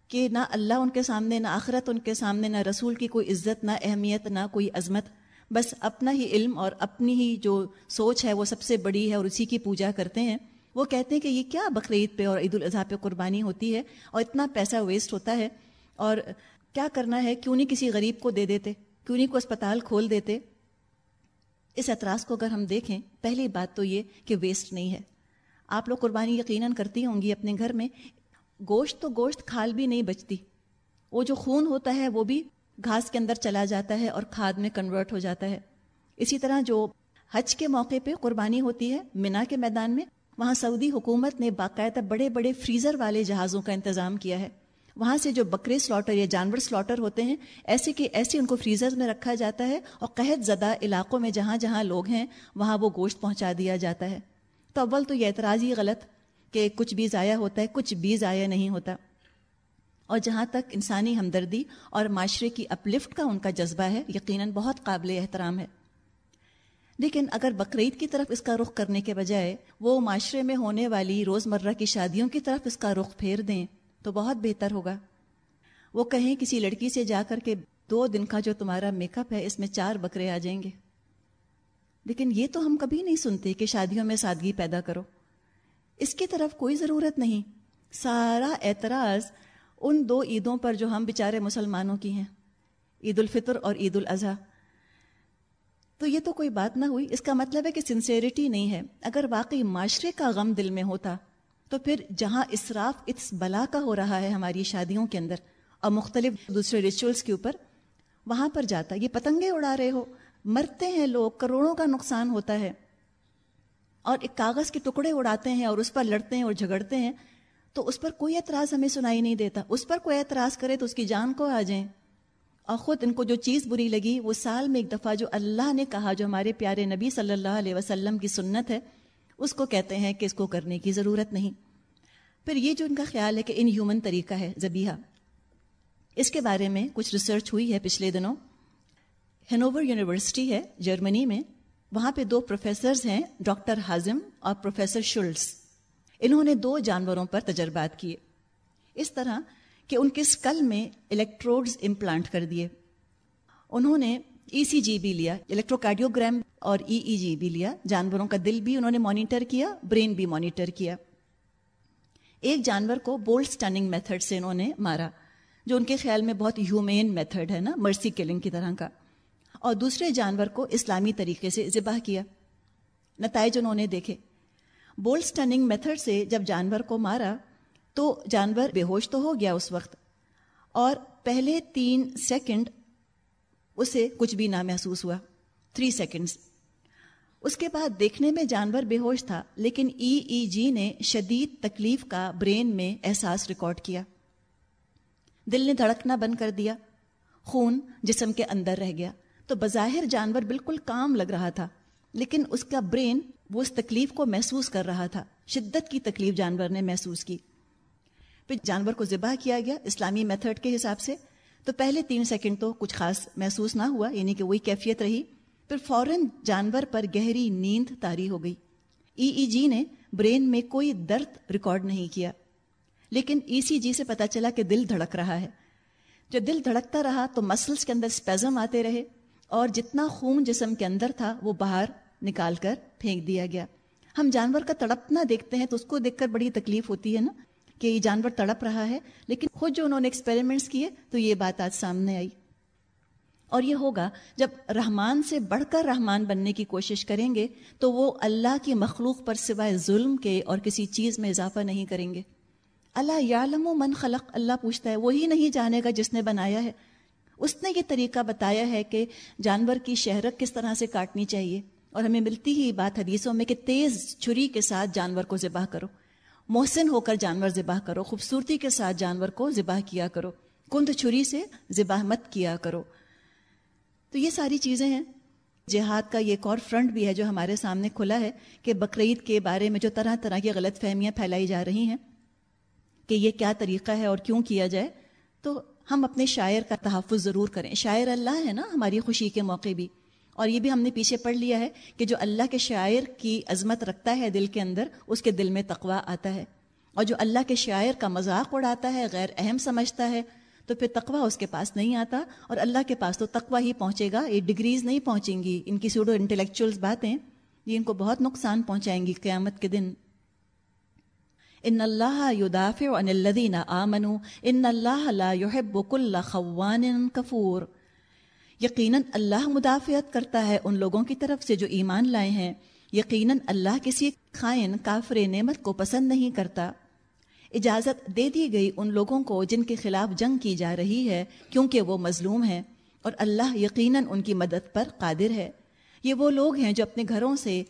کہ نہ اللہ ان کے سامنے، نہ آخرت ان کے سامنے، نہ رسول کی کوئی عزت، نہ اہمیت، نہ کوئی عظمت۔ بس اپنا ہی علم اور اپنی ہی جو سوچ ہے، وہ سب سے بڑی ہے اور اسی کی پوجا کرتے ہیں۔ وہ کہتے ہیں کہ یہ کیا بقرعید پہ اور عید الاضحیٰ پہ قربانی ہوتی ہے اور اتنا پیسہ ویسٹ ہوتا ہے اور کیا کرنا ہے؟ کیوں نہیں کسی غریب کو دے دیتے؟ کیوں نہیں کو اسپتال کھول دیتے؟ اس اعتراض کو اگر ہم دیکھیں، پہلی بات تو یہ کہ ویسٹ نہیں ہے۔ آپ لوگ قربانی یقیناً کرتی ہوں گی اپنے گھر میں۔ گوشت تو گوشت، کھال بھی نہیں بچتی۔ وہ جو خون ہوتا ہے، وہ بھی گھاس کے اندر چلا جاتا ہے اور کھاد میں کنورٹ ہو جاتا ہے۔ اسی طرح جو حج کے موقع پہ قربانی ہوتی ہے مینا کے میدان میں وہاں سعودی حکومت نے باقاعدہ بڑے بڑے فریزر والے جہازوں کا انتظام کیا ہے۔ وہاں سے جو بکرے سلاٹر یا جانور سلاٹر ہوتے ہیں، ایسے کہ ایسے ان کو فریزر میں رکھا جاتا ہے اور قحط زدہ علاقوں میں جہاں جہاں لوگ ہیں، وہاں وہ گوشت پہنچا دیا جاتا ہے۔ تو اول تو یہ اعتراض ہی غلط کہ کچھ بھی ضائع ہوتا ہے، کچھ بھی ضائع نہیں ہوتا۔ اور جہاں تک انسانی ہمدردی اور معاشرے کی اپلفٹ کا ان کا جذبہ ہے، یقیناً بہت قابل احترام ہے۔ لیکن اگر بقرعید کی طرف اس کا رخ کرنے کے بجائے وہ معاشرے میں ہونے والی روزمرہ کی شادیوں کی طرف اس کا رخ پھیر دیں، تو بہت بہتر ہوگا۔ وہ کہیں کسی لڑکی سے جا کر کے دو دن کا جو تمہارا میک اپ ہے، اس میں چار بکرے آ جائیں گے۔ لیکن یہ تو ہم کبھی نہیں سنتے کہ شادیوں میں سادگی پیدا کرو۔ اس کی طرف کوئی ضرورت نہیں۔ سارا اعتراض ان دو عیدوں پر جو ہم بیچارے مسلمانوں کی ہیں۔ عید الفطر اور عید الاضحیٰ۔ تو یہ تو کوئی بات نہ ہوئی۔ اس کا مطلب ہے کہ سنسیریٹی نہیں ہے۔ اگر واقعی معاشرے کا غم دل میں ہوتا، تو پھر جہاں اسراف اس بلا کا ہو رہا ہے ہماری شادیوں کے اندر اور مختلف دوسرے ریچولس کے اوپر، وہاں پر جاتا، یہ پتنگے اڑا رہے ہو۔ مرتے ہیں لوگ، کروڑوں کا نقصان ہوتا ہے۔ اور ایک کاغذ کے ٹکڑے اڑاتے ہیں اور اس پر لڑتے ہیں اور جھگڑتے ہیں، تو اس پر کوئی اعتراض ہمیں سنائی نہیں دیتا۔ اس پر کوئی اعتراض کرے تو اس کی جان کو آ جائیں۔ اور خود ان کو جو چیز بری لگی، وہ سال میں ایک دفعہ جو اللہ نے کہا، جو ہمارے پیارے نبی صلی اللہ علیہ وسلم کی سنت ہے، اس کو کہتے ہیں کہ اس کو کرنے کی ضرورت نہیں۔ پھر یہ جو ان کا خیال ہے کہ ان ہیومن طریقہ ہے زبیہ اس کے بارے میں کچھ ریسرچ ہوئی ہے پچھلے دنوں۔ ہینوور یونیورسٹی ہے، جرمنی میں۔ وہاں پہ دو پروفیسرز ہیں ڈاکٹر ہاضم اور پروفیسر شلس انہوں نے دو جانوروں پر تجربات کیے۔ اس طرح کہ ان کے اسکل میں الیکٹروڈز امپلانٹ کر دیے۔ انہوں نے ای سی جی بھی لیا الیکٹروکارڈیوگرام اور ای ای جی بھی لیا۔ جانوروں کا دل بھی انہوں نے مانیٹر کیا برین بھی مانیٹر کیا۔ ایک جانور کو بولڈ اسٹننگ میتھڈ سے انہوں نے مارا، جو ان کے خیال میں بہت ہیومین میتھڈ ہے نا مرسی کلنگ کی طرح کا۔ اور دوسرے جانور کو اسلامی طریقے سے ذبح کیا۔ نتائج انہوں نے دیکھے۔ بولڈ سٹننگ میتھڈ سے جب جانور کو مارا تو جانور بے ہوش تو ہو گیا اس وقت۔ اور پہلے تین سیکنڈ اسے کچھ بھی نہ محسوس ہوا۔ Three seconds. اس کے بعد دیکھنے میں جانور بے ہوش تھا، لیکن ای ای جی نے شدید تکلیف کا برین میں احساس ریکارڈ کیا۔ دل نے دھڑکنا بند کر دیا۔ خون جسم کے اندر رہ گیا۔ تو بظاہر جانور بالکل کام لگ رہا تھا، لیکن اس کا برین وہ اس تکلیف کو محسوس کر رہا تھا۔ شدت کی تکلیف جانور نے محسوس کی۔ پھر جانور کو ذبح کیا گیا اسلامی میتھڈ کے حساب سے۔ تو پہلے تین سیکنڈ تو کچھ خاص محسوس نہ ہوا یعنی کہ وہی کیفیت رہی۔ پھر فوراً جانور پر گہری نیند تاری ہو گئی۔ ای ای جی نے برین میں کوئی درد ریکارڈ نہیں کیا۔ لیکن ای سی جی سے پتا چلا کہ دل دھڑک رہا ہے۔ جب دل دھڑکتا رہا تو مسلس کے اندر اسپیزم آتے رہے اور جتنا خون جسم کے اندر تھا وہ باہر نکال کر پھینک دیا گیا۔ ہم جانور کا تڑپنا دیکھتے ہیں تو اس کو دیکھ کر بڑی تکلیف ہوتی ہے نا؟ کہ یہ جانور تڑپ رہا ہے، لیکن خود جو انہوں نے ایکسپیریمنٹس کیے، تو یہ بات آج سامنے آئی۔ اور یہ ہوگا، جب رحمان سے بڑھ کر رحمان بننے کی کوشش کریں گے، تو وہ اللہ کی مخلوق پر سوائے ظلم کے اور کسی چیز میں اضافہ نہیں کریں گے۔ اللہ یعلم و من خلق، اللہ پوچھتا ہے، وہی نہیں جانے گا جس نے بنایا ہے۔ اس نے یہ طریقہ بتایا ہے کہ جانور کی شہرت کس طرح سے کاٹنی چاہیے۔ اور ہمیں ملتی ہی بات حدیثوں میں کہ تیز چھری کے ساتھ جانور کو ذبح کرو۔ محسن ہو کر جانور ذبح کرو، خوبصورتی کے ساتھ جانور کو ذبح کیا کرو، کند چھری سے ذبح مت کیا کرو۔ تو یہ ساری چیزیں ہیں۔ جہاد کا یہ ایک اور فرنٹ بھی ہے جو ہمارے سامنے کھلا ہے کہ بقرعید کے بارے میں جو طرح طرح کی غلط فہمیاں پھیلائی جا رہی ہیں کہ یہ کیا طریقہ ہے اور کیوں کیا جائے، تو ہم اپنے شاعر کا تحفظ ضرور کریں۔ شاعر اللہ ہے نا ہماری خوشی کے موقع بھی۔ اور یہ بھی ہم نے پیچھے پڑھ لیا ہے کہ جو اللہ کے شاعر کی عظمت رکھتا ہے دل کے اندر، اس کے دل میں تقوا آتا ہے۔ اور جو اللہ کے شاعر کا مذاق اڑاتا ہے، غیر اہم سمجھتا ہے، تو پھر تقوا اس کے پاس نہیں آتا۔ اور اللہ کے پاس تو تقوا ہی پہنچے گا، یہ ڈگریز نہیں پہنچیں گی۔ ان کی سوڈو انٹلیکچوئلس باتیں، یہ ان کو بہت نقصان پہنچائیں گی قیامت کے دن۔ ان اللہ یدافع عن الذین آمنوا، ان اللہ لا يحب كل خوان کفور۔ یقیناً اللہ مدافعت کرتا ہے ان لوگوں کی طرف سے جو ایمان لائے ہیں۔ یقیناً اللہ کسی خائن، کافر، نعمت کو پسند نہیں کرتا۔ اجازت دے دی گئی ان لوگوں کو جن کے خلاف جنگ کی جا رہی ہے، کیونکہ وہ مظلوم ہیں۔ اور اللہ یقیناً ان کی مدد پر قادر ہے۔ یہ وہ لوگ ہیں جو اپنے گھروں سے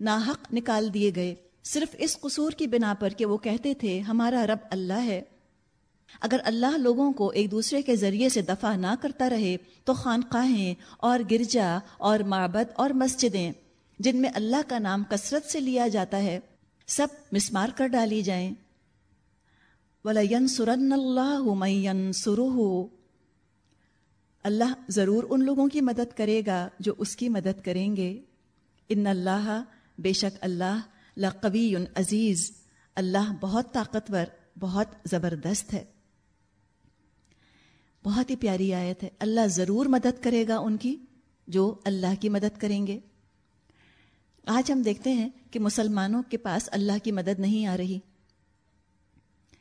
ناحق نکال دیے گئے۔ صرف اس قصور کی بنا پر کہ وہ کہتے تھے، ہمارا رب اللہ ہے۔ اگر اللہ لوگوں کو ایک دوسرے کے ذریعے سے دفاع نہ کرتا رہے تو خانقاہیں اور گرجا اور معبد اور مسجدیں جن میں اللہ کا نام کثرت سے لیا جاتا ہے، سب مسمار کر ڈالی جائیں۔ سرن اللہ سرو اللہ ضرور ان لوگوں کی مدد کرے گا جو اس کی مدد کریں گے۔ ان اللہ بے شک اللہ لقوی عزیز۔ اللہ بہت طاقتور، بہت زبردست ہے۔ بہت ہی پیاری آیت ہے۔ اللہ ضرور مدد کرے گا ان کی جو اللہ کی مدد کریں گے۔ آج ہم دیکھتے ہیں کہ مسلمانوں کے پاس اللہ کی مدد نہیں آ رہی۔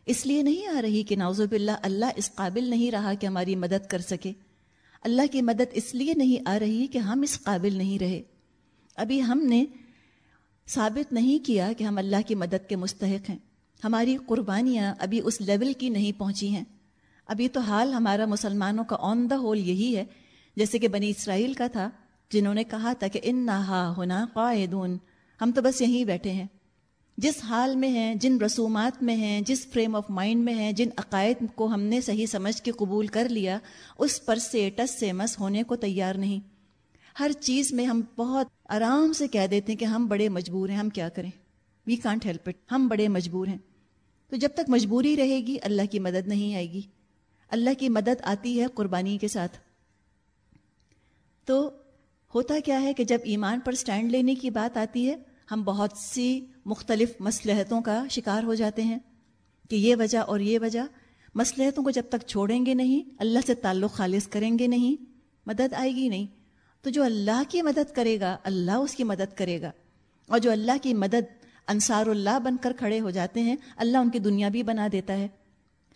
اس لیے نہیں آ رہی کہ ناوز باللہ اللہ اس قابل نہیں رہا کہ ہماری مدد کر سکے۔ اللہ کی مدد اس لیے نہیں آ رہی کہ ہم اس قابل نہیں رہے۔ ابھی ہم نے ثابت نہیں کیا کہ ہم اللہ کی مدد کے مستحق ہیں۔ ہماری قربانیاں ابھی اس لیول کی نہیں پہنچی ہیں۔ ابھی تو حال ہمارا مسلمانوں کا آن دا ہول یہی ہے، جیسے کہ بنی اسرائیل کا تھا، جنہوں نے کہا تھا کہ ان نہ ہونا قائدون ہم تو بس یہیں بیٹھے ہیں۔ جس حال میں ہیں، جن رسومات میں ہیں، جس فریم آف مائنڈ میں ہیں، جن عقائد کو ہم نے صحیح سمجھ کے قبول کر لیا، اس پر سے ٹس سے مس ہونے کو تیار نہیں۔ ہر چیز میں ہم بہت آرام سے کہہ دیتے ہیں کہ ہم بڑے مجبور ہیں، ہم کیا کریں؟ وی کانٹ ہیلپ اٹ ہم بڑے مجبور ہیں۔ تو جب تک مجبوری رہے گی، اللہ کی مدد نہیں آئے گی۔ اللہ کی مدد آتی ہے قربانی کے ساتھ۔ تو ہوتا کیا ہے کہ جب ایمان پر سٹینڈ لینے کی بات آتی ہے، ہم بہت سی مختلف مصلحتوں کا شکار ہو جاتے ہیں کہ یہ وجہ اور یہ وجہ۔ مصلحتوں کو جب تک چھوڑیں گے نہیں، اللہ سے تعلق خالص کریں گے نہیں، مدد آئے گی نہیں۔ تو جو اللہ کی مدد کرے گا، اللہ اس کی مدد کرے گا۔ اور جو اللہ کی مدد انصار اللہ بن کر کھڑے ہو جاتے ہیں، اللہ ان کی دنیا بھی بنا دیتا ہے۔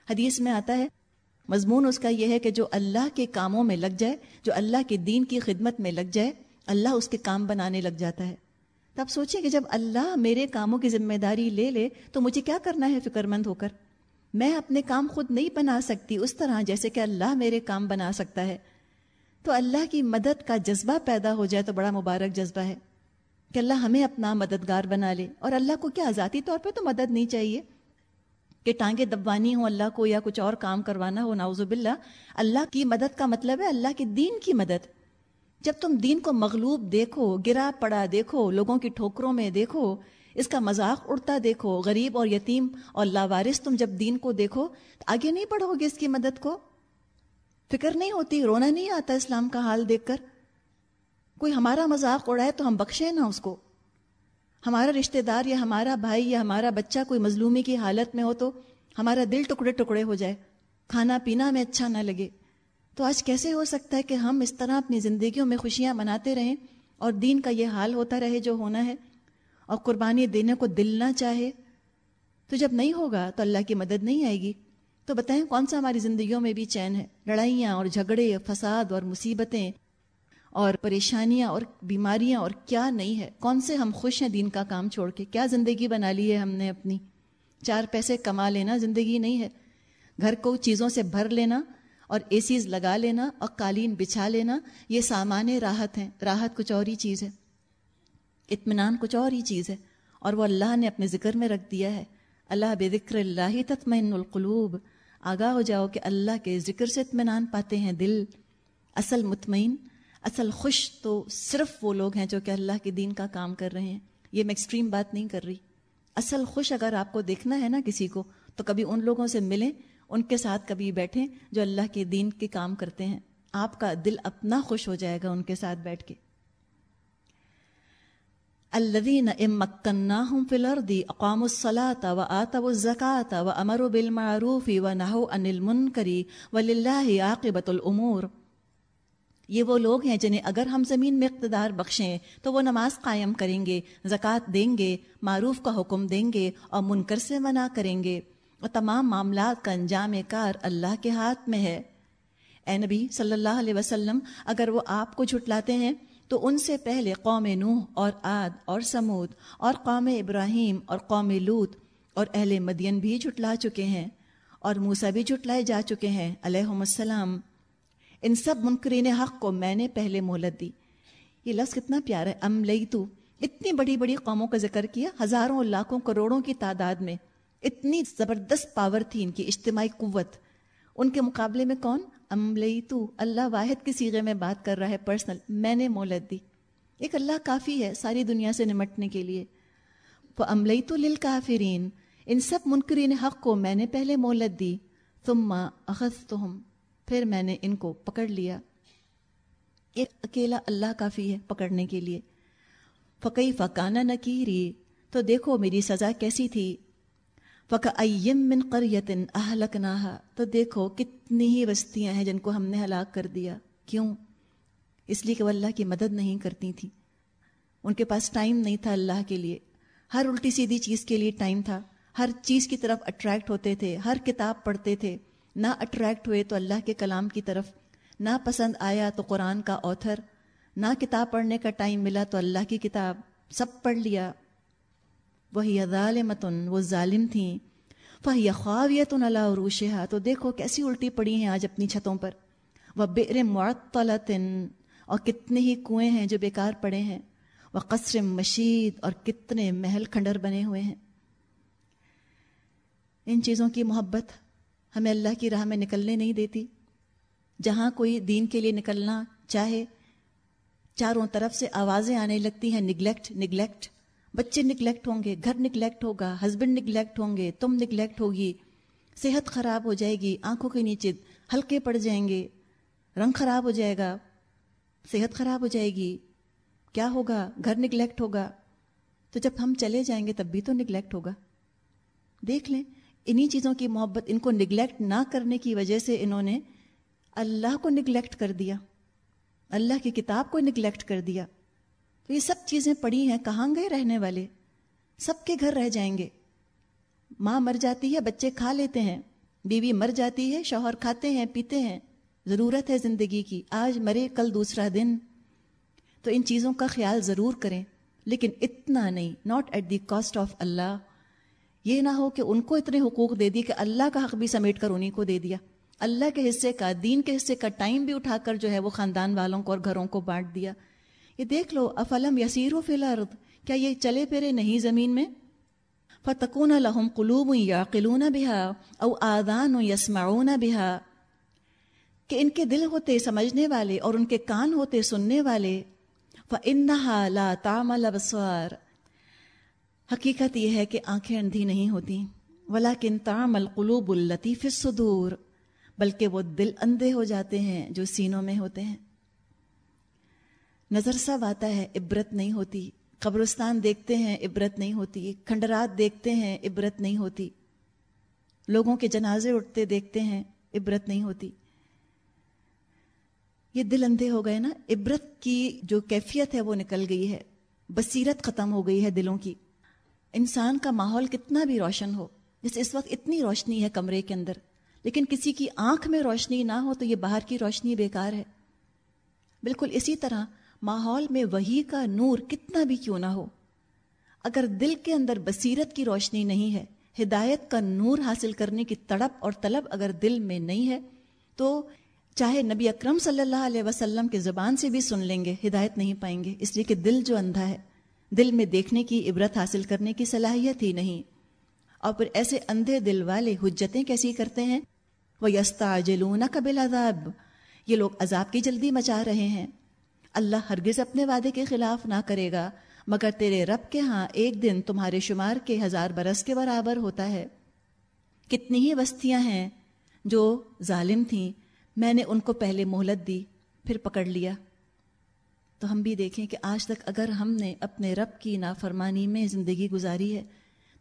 حدیث میں آتا ہے مضمون اس کا یہ ہے کہ جو اللہ کے کاموں میں لگ جائے، جو اللہ کے دین کی خدمت میں لگ جائے، اللہ اس کے کام بنانے لگ جاتا ہے۔ تو آپ سوچیں کہ جب اللہ میرے کاموں کی ذمہ داری لے لے، تو مجھے کیا کرنا ہے فکر مند ہو کر؟ میں اپنے کام خود نہیں بنا سکتی اس طرح جیسے کہ اللہ میرے کام بنا سکتا ہے۔ تو اللہ کی مدد کا جذبہ پیدا ہو جائے تو بڑا مبارک جذبہ ہے کہ اللہ ہمیں اپنا مددگار بنا لے۔ اور اللہ کو کیا ذاتی طور پہ تو مدد نہیں چاہیے۔ کہ ٹانگیں دبوانی ہوں، اللہ کو یا کچھ اور کام کروانا ہو ناوز باللہ، اللہ کی مدد کا مطلب ہے اللہ کے دین کی مدد۔ جب تم دین کو مغلوب دیکھو، گرا پڑا دیکھو، لوگوں کی ٹھوکروں میں دیکھو، اس کا مذاق اڑتا دیکھو، غریب اور یتیم اور لاوارث تم جب دین کو دیکھو تو آگے نہیں پڑھو گے اس کی مدد کو۔ فکر نہیں ہوتی، رونا نہیں آتا اسلام کا حال دیکھ کر۔ کوئی ہمارا مذاق اڑائے تو ہم بخشیں نا اس کو۔ ہمارا رشتہ دار یا ہمارا بھائی یا ہمارا بچہ کوئی مظلومی کی حالت میں ہو تو ہمارا دل ٹکڑے ٹکڑے ہو جائے، کھانا پینا ہمیں اچھا نہ لگے۔ تو آج کیسے ہو سکتا ہے کہ ہم اس طرح اپنی زندگیوں میں خوشیاں مناتے رہیں اور دین کا یہ حال ہوتا رہے جو ہونا ہے اور قربانی دینے کو دل نہ چاہے؟ تو جب نہیں ہوگا تو اللہ کی مدد نہیں آئے گی۔ تو بتائیں کون سا ہماری زندگیوں میں بھی چین ہے؟ لڑائیاں اور جھگڑے، فساد اور مصیبتیں اور پریشانیاں اور بیماریاں اور کیا نہیں ہے؟ کون سے ہم خوش ہیں دین کا کام چھوڑ کے؟ کیا زندگی بنا لی ہے ہم نے اپنی؟ چار پیسے کما لینا زندگی نہیں ہے۔ گھر کو چیزوں سے بھر لینا اور اے سیز لگا لینا اور قالین بچھا لینا، یہ سامان راحت ہیں۔ راحت کچھ اور ہی چیز ہے۔ اطمینان کچھ اور ہی چیز ہے۔ اور وہ اللہ نے اپنے ذکر میں رکھ دیا ہے۔ اللہ بے ذکر اللہ تطمئن القلوب۔ آگاہ ہو جاؤ کہ اللہ کے ذکر سے اطمینان پاتے ہیں دل۔ اصل مطمئن اصل خوش تو صرف وہ لوگ ہیں جو کہ اللہ کے دین کا کام کر رہے ہیں۔ یہ میں ایکسٹریم بات نہیں کر رہی۔ اصل خوش اگر آپ کو دیکھنا ہے نا کسی کو، تو کبھی ان لوگوں سے ملیں، ان کے ساتھ کبھی بیٹھیں جو اللہ کے دین کے کام کرتے ہیں۔ آپ کا دل اپنا خوش ہو جائے گا ان کے ساتھ بیٹھ کے۔ الذين ام مكناهم في الارض اقاموا الصلاه واتوا الزكاه وامروا بالمعروف ونهوا عن المنكر ولله عاقبه الامور۔ یہ وہ لوگ ہیں جنہیں اگر ہم زمین میں اقتدار بخشیں تو وہ نماز قائم کریں گے، زکوٰۃ دیں گے، معروف کا حکم دیں گے اور منکر سے منع کریں گے۔ اور تمام معاملات کا انجام کار اللہ کے ہاتھ میں ہے۔ اے نبی صلی اللہ علیہ وسلم، اگر وہ آپ کو جھٹلاتے ہیں تو ان سے پہلے قوم نوح اور عاد اور سمود اور قوم ابراہیم اور قوم لوت اور اہل مدین بھی جھٹلا چکے ہیں اور موسا بھی جھٹلائے جا چکے ہیں علیہ السلام۔ ان سب منکرین حق کو میں نے پہلے مہلت دی۔ یہ لفظ کتنا پیارا ہے۔ ام لئی تو اتنی بڑی بڑی قوموں کا ذکر کیا، ہزاروں لاکھوں کروڑوں کی تعداد میں۔ اتنی زبردست پاور تھی ان کی اجتماعی قوت۔ ان کے مقابلے میں کون؟ ام لئی تو اللہ واحد کے سیغے میں بات کر رہا ہے پرسنل میں نے مہلت دی۔ ایک اللہ کافی ہے ساری دنیا سے نمٹنے کے لیے۔ وہ املئی تو لل ان سب منکرین حق کو میں نے پہلے مہلت دی۔ تم اخذ پھر میں نے ان کو پکڑ لیا۔ ایک اکیلا اللہ کافی ہے پکڑنے کے لیے۔ فقی فقانہ نکیری تو دیکھو میری سزا کیسی تھی۔ فق ایم من قریتن اہلک تو دیکھو کتنی ہی بستیاں ہیں جن کو ہم نے ہلاک کر دیا۔ کیوں؟ اس لیے کہ وہ اللہ کی مدد نہیں کرتی تھی ان کے پاس ٹائم نہیں تھا اللہ کے لیے۔ ہر الٹی سیدھی چیز کے لیے ٹائم تھا۔ ہر چیز کی طرف اٹریکٹ ہوتے تھے۔ ہر کتاب پڑھتے تھے۔ نہ اٹریکٹ ہوئے تو اللہ کے کلام کی طرف، نہ پسند آیا تو قرآن کا اوتھر نہ کتاب پڑھنے کا ٹائم ملا تو اللہ کی کتاب، سب پڑھ لیا۔ وہی ظالمتن، وہ ظالم تھیں۔ فہی خواویت اللہ عروشہ تو دیکھو کیسی الٹی پڑی ہیں آج اپنی چھتوں پر۔ وہ بیر معطلتن، اور کتنے ہی کنویں ہیں جو بیکار پڑے ہیں۔ وہ قصر مشید، اور کتنے محل کھنڈر بنے ہوئے ہیں۔ ان چیزوں کی محبت ہمیں اللہ کی راہ میں نکلنے نہیں دیتی۔ جہاں کوئی دین کے لیے نکلنا چاہے، چاروں طرف سے آوازیں آنے لگتی ہیں نگلیکٹ نگلیکٹ بچے نگلیکٹ ہوں گے، گھر نگلیکٹ ہوگا ہسبینڈ نگلیکٹ ہوں گے، تم نگلیکٹ ہوگی۔ صحت خراب ہو جائے گی، آنکھوں کے نیچے ہلکے پڑ جائیں گے، رنگ خراب ہو جائے گا، صحت خراب ہو جائے گی۔ کیا ہوگا؟ گھر نگلیکٹ ہوگا۔ تو جب ہم چلے جائیں گے تب بھی تو نگلیکٹ ہوگا۔ دیکھ لیں۔ انہی چیزوں کی محبت ان کو نگلیکٹ نہ کرنے کی وجہ سے انہوں نے اللہ کو نگلیکٹ کر دیا۔ اللہ کی کتاب کو نگلیکٹ کر دیا۔ تو یہ سب چیزیں پڑی ہیں، کہاں گئے رہنے والے؟ سب کے گھر رہ جائیں گے۔ ماں مر جاتی ہے، بچے کھا لیتے ہیں۔ بیوی مر جاتی ہے، شوہر کھاتے ہیں، پیتے ہیں۔ ضرورت ہے زندگی کی۔ آج مرے، کل دوسرا دن۔ تو ان چیزوں کا خیال ضرور کریں، لیکن اتنا نہیں not at the cost of اللہ۔ یہ نہ ہو کہ ان کو اتنے حقوق دے دی کہ اللہ کا حق بھی سمیٹ کر انہیں کو دے دیا۔ اللہ کے حصے کا، دین کے حصے کا ٹائم بھی اٹھا کر جو ہے وہ خاندان والوں کو اور گھروں کو بانٹ دیا۔ یہ دیکھ لو، افلم یسیر و فلارد کیا یہ چلے پھرے نہیں زمین میں؟ فتکون لہم قلوب یا قلون بہا او آدان و یسمعون بہا۔ کہ ان کے دل ہوتے سمجھنے والے اور ان کے کان ہوتے سننے والے، فَإِنَّهَا لَا تَعْمَلَ بَصْوَارِ۔ حقیقت یہ ہے کہ آنکھیں اندھی نہیں ہوتی ولیکن تعمل القلوب اللطیف الصدور، بلکہ وہ دل اندھے ہو جاتے ہیں جو سینوں میں ہوتے ہیں۔ نظر سب آتا ہے، عبرت نہیں ہوتی۔ قبرستان دیکھتے ہیں، عبرت نہیں ہوتی۔ کھنڈرات دیکھتے ہیں، عبرت نہیں ہوتی۔ لوگوں کے جنازے اٹھتے دیکھتے ہیں، عبرت نہیں ہوتی۔ یہ دل اندھے ہو گئے نا، عبرت کی جو کیفیت ہے وہ نکل گئی ہے۔ بصیرت ختم ہو گئی ہے دلوں کی۔ انسان کا ماحول کتنا بھی روشن ہو، جیسے اس وقت اتنی روشنی ہے کمرے کے اندر، لیکن کسی کی آنکھ میں روشنی نہ ہو تو یہ باہر کی روشنی بیکار ہے۔ بالکل اسی طرح ماحول میں وہی کا نور کتنا بھی کیوں نہ ہو۔ اگر دل کے اندر بصیرت کی روشنی نہیں ہے، ہدایت کا نور حاصل کرنے کی تڑپ اور طلب اگر دل میں نہیں ہے، تو چاہے نبی اکرم صلی اللہ علیہ وسلم کے زبان سے بھی سن لیں گے، ہدایت نہیں پائیں گے۔ اس لیے کہ دل جو اندھا ہے دل میں دیکھنے کی عبرت حاصل کرنے کی صلاحیت ہی نہیں۔ اور پھر ایسے اندھے دل والے حجتیں کیسی کرتے ہیں؟ وہ یستا جلون قبل عذاب یہ لوگ عذاب کی جلدی مچا رہے ہیں۔ اللہ ہرگز اپنے وعدے کے خلاف نہ کرے گا، مگر تیرے رب کے ہاں ایک دن تمہارے شمار کے ہزار برس کے برابر ہوتا ہے۔ کتنی ہی بستیاں ہیں جو ظالم تھیں، میں نے ان کو پہلے مہلت دی، پھر پکڑ لیا۔ تو ہم بھی دیکھیں کہ آج تک اگر ہم نے اپنے رب کی نافرمانی میں زندگی گزاری ہے،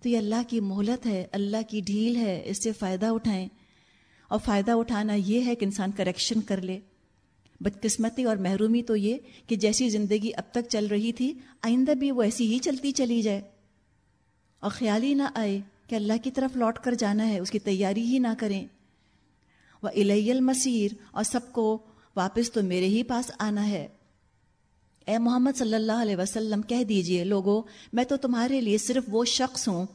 تو یہ اللہ کی مہلت ہے، اللہ کی ڈھیل ہے، اس سے فائدہ اٹھائیں۔ اور فائدہ اٹھانا یہ ہے کہ انسان کریکشن کر لے۔ بدقسمتی اور محرومی تو یہ کہ جیسی زندگی اب تک چل رہی تھی، آئندہ بھی وہ ایسی ہی چلتی چلی جائے۔ اور خیال ہی نہ آئے کہ اللہ کی طرف لوٹ کر جانا ہے، اس کی تیاری ہی نہ کریں۔ وہ الیہ المسیر اور سب کو واپس تو میرے ہی پاس آنا ہے۔ اے محمد صلی اللہ علیہ وسلم، کہہ دیجیے لوگو، میں تو تمہارے لیے صرف وہ شخص ہوں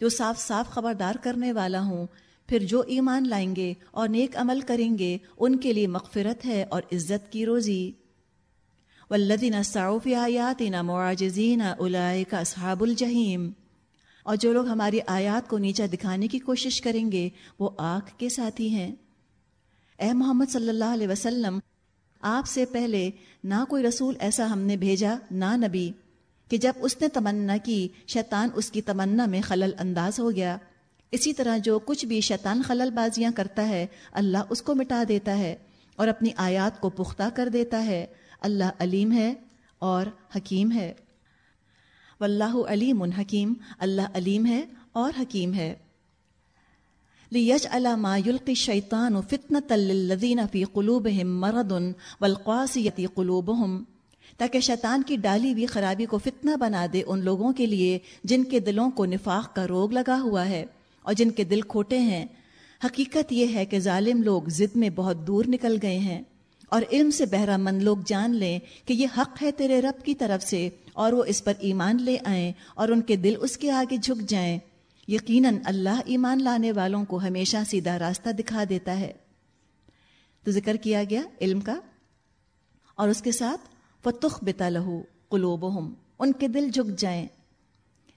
جو صاف صاف خبردار کرنے والا ہوں۔ پھر جو ایمان لائیں گے اور نیک عمل کریں گے، ان کے لیے مغفرت ہے اور عزت کی روزی۔ والذین سعوا فی آیاتنا معاجزین اولئک اصحاب الجحیم اور جو لوگ ہماری آیات کو نیچا دکھانے کی کوشش کریں گے، وہ آنکھ کے ساتھی ہیں۔ اے محمد صلی اللہ علیہ وسلم آپ سے پہلے نہ کوئی رسول ایسا ہم نے بھیجا، نہ نبی، کہ جب اس نے تمنا کی، شیطان اس کی تمنا میں خلل انداز ہو گیا۔ اسی طرح جو کچھ بھی شیطان خلل بازیاں کرتا ہے، اللہ اس کو مٹا دیتا ہے اور اپنی آیات کو پختہ کر دیتا ہے۔ اللہ علیم ہے اور حکیم ہے۔ واللہ علیم حکیم، اللہ علیم ہے اور حکیم ہے۔ لیج ما یلقی شیطان و فتنة للذین فی قلوبہم مرض والقاسیتی قلوبہم تاکہ شیطان کی ڈالی ہوئی خرابی کو فتنہ بنا دے ان لوگوں کے لیے جن کے دلوں کو نفاق کا روگ لگا ہوا ہے اور جن کے دل کھوٹے ہیں۔ حقیقت یہ ہے کہ ظالم لوگ ضد میں بہت دور نکل گئے ہیں۔ اور علم سے بہرہ مند لوگ جان لیں کہ یہ حق ہے تیرے رب کی طرف سے اور وہ اس پر ایمان لے آئیں اور ان کے دل اس کے آگے جھک جائیں۔ یقیناً اللہ ایمان لانے والوں کو ہمیشہ سیدھا راستہ دکھا دیتا ہے۔ تو ذکر کیا گیا علم کا؟ اور اس کے ساتھ فتخ بتا لہو قلوب ان کے دل جھک جائیں۔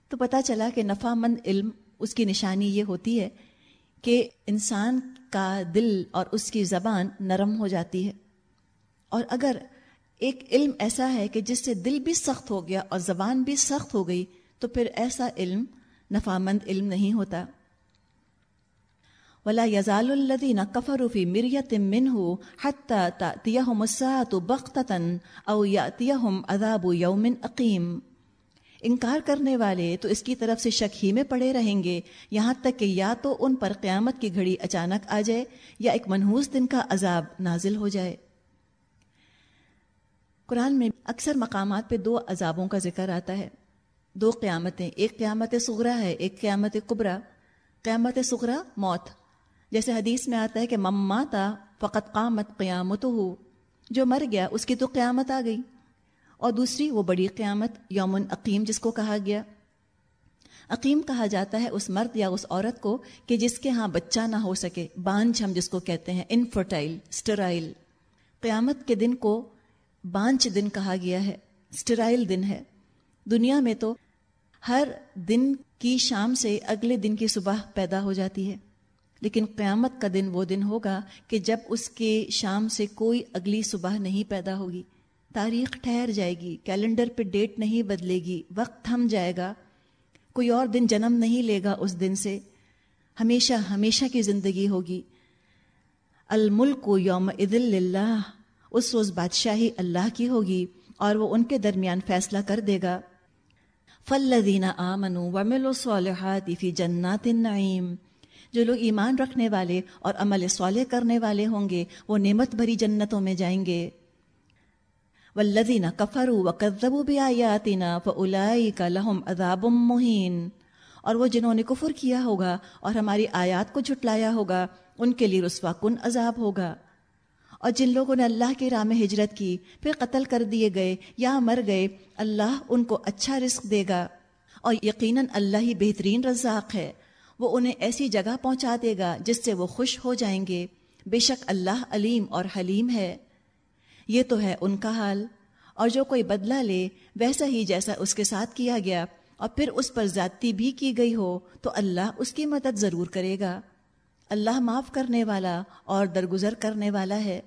تو پتہ چلا کہ نفع مند علم، اس کی نشانی یہ ہوتی ہے کہ انسان کا دل اور اس کی زبان نرم ہو جاتی ہے۔ اور اگر ایک علم ایسا ہے کہ جس سے دل بھی سخت ہو گیا اور زبان بھی سخت ہو گئی، تو پھر ایسا علم نفامند علم نہیں ہوتا۔ ولا یزال الدین کفر فی مریت من ہو بختتاً او یاتیہم عذاب یوم عقیم انکار کرنے والے تو اس کی طرف سے شک ہی میں پڑے رہیں گے۔ یہاں تک کہ یا تو ان پر قیامت کی گھڑی اچانک آ جائے یا ایک منحوس دن کا عذاب نازل ہو جائے۔ قرآن میں اکثر مقامات پہ دو عذابوں کا ذکر آتا ہے۔ دو قیامتیں، ایک قیامت سغرا ہے، ایک قیامت قبرا قیامت سغرا موت۔ جیسے حدیث میں آتا ہے کہ مماتا فقط قامت قیامت ہو جو مر گیا، اس کی تو قیامت آ گئی۔ اور دوسری، وہ بڑی قیامت یومن عقیم، جس کو کہا گیا۔ عقیم کہا جاتا ہے اس مرد یا اس عورت کو کہ جس کے ہاں بچہ نہ ہو سکے، بانجھ ہم جس کو کہتے ہیں، انفرٹائل اسٹرائل قیامت کے دن کو بانچ دن کہا گیا ہے اسٹرائل دن ہے۔ دنیا میں تو ہر دن کی شام سے اگلے دن کی صبح پیدا ہو جاتی ہے۔ لیکن قیامت کا دن وہ دن ہوگا کہ جب اس کے شام سے کوئی اگلی صبح نہیں پیدا ہوگی۔ تاریخ ٹھہر جائے گی، کیلنڈر پہ ڈیٹ نہیں بدلے گی، وقت تھم جائے گا۔ کوئی اور دن جنم نہیں لے گا اس دن سے۔ ہمیشہ ہمیشہ کی زندگی ہوگی۔ الملک و یوم عد اللہ اس روز بادشاہی اللہ کی ہوگی اور وہ ان کے درمیان فیصلہ کر دے گا۔ فلدینہ آمن ومل و صالحات فی جنات النعیم جو لوگ ایمان رکھنے والے اور عمل صالح کرنے والے ہوں گے، وہ نعمت بھری جنتوں میں جائیں گے۔ ولدینہ کفر و کدب بھی آیاتینہ فلائی کا لہم اداب مہین اور وہ جنہوں نے کفر کیا ہوگا اور ہماری آیات کو جھٹلایا ہوگا، ان کے لیے رسوا کن عذاب ہوگا۔ اور جن لوگوں نے اللہ کی راہ میں ہجرت کی، پھر قتل کر دیے گئے یا مر گئے، اللہ ان کو اچھا رزق دے گا۔ اور یقیناً اللہ ہی بہترین رزاق ہے۔ وہ انہیں ایسی جگہ پہنچا دے گا جس سے وہ خوش ہو جائیں گے۔ بے شک اللہ علیم اور حلیم ہے۔ یہ تو ہے ان کا حال۔ اور جو کوئی بدلہ لے، ویسا ہی جیسا اس کے ساتھ کیا گیا۔ اور پھر اس پر زیادتی بھی کی گئی ہو، تو اللہ اس کی مدد ضرور کرے گا۔ اللہ معاف کرنے والا اور درگزر کرنے والا ہے۔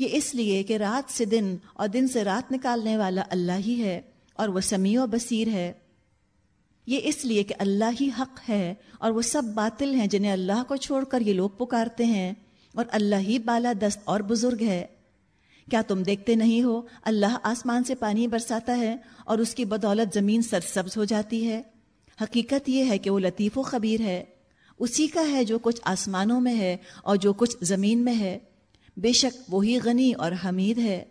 یہ اس لیے کہ رات سے دن اور دن سے رات نکالنے والا اللہ ہی ہے اور وہ سمیع و بصیر ہے۔ یہ اس لیے کہ اللہ ہی حق ہے اور وہ سب باطل ہیں جنہیں اللہ کو چھوڑ کر یہ لوگ پکارتے ہیں اور اللہ ہی بالا دست اور بزرگ ہے۔ کیا تم دیکھتے نہیں ہو اللہ آسمان سے پانی برساتا ہے اور اس کی بدولت زمین سرسبز ہو جاتی ہے؟ حقیقت یہ ہے کہ وہ لطیف و خبیر ہے۔ اسی کا ہے جو کچھ آسمانوں میں ہے اور جو کچھ زمین میں ہے۔ بے شک وہی غنی اور حمید ہے۔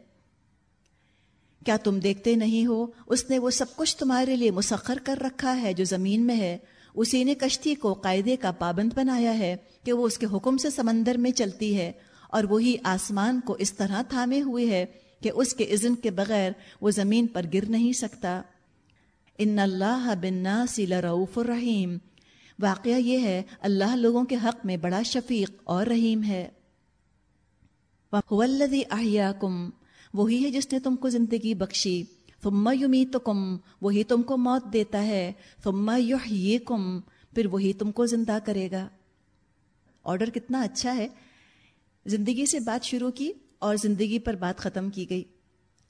کیا تم دیکھتے نہیں ہو؟ اس نے وہ سب کچھ تمہارے لیے مسخر کر رکھا ہے جو زمین میں ہے۔ اسی نے کشتی کو قاعدے کا پابند بنایا ہے کہ وہ اس کے حکم سے سمندر میں چلتی ہے۔ اور وہی آسمان کو اس طرح تھامے ہوئے ہے کہ اس کے اذن کے بغیر وہ زمین پر گر نہیں سکتا۔ ان اللہ بن لرؤوف الرحیم۔ واقعہ یہ ہے، اللہ لوگوں کے حق میں بڑا شفیق اور رحیم ہے۔ احیاکم وہی ہے جس نے تم کو زندگی بخشی۔ ثم یمیتکم وہی تم کو موت دیتا ہے۔ ثم یحییکم پھر وہی تم کو زندہ کرے گا۔ آرڈر کتنا اچھا ہے۔ زندگی سے بات شروع کی اور زندگی پر بات ختم کی گئی۔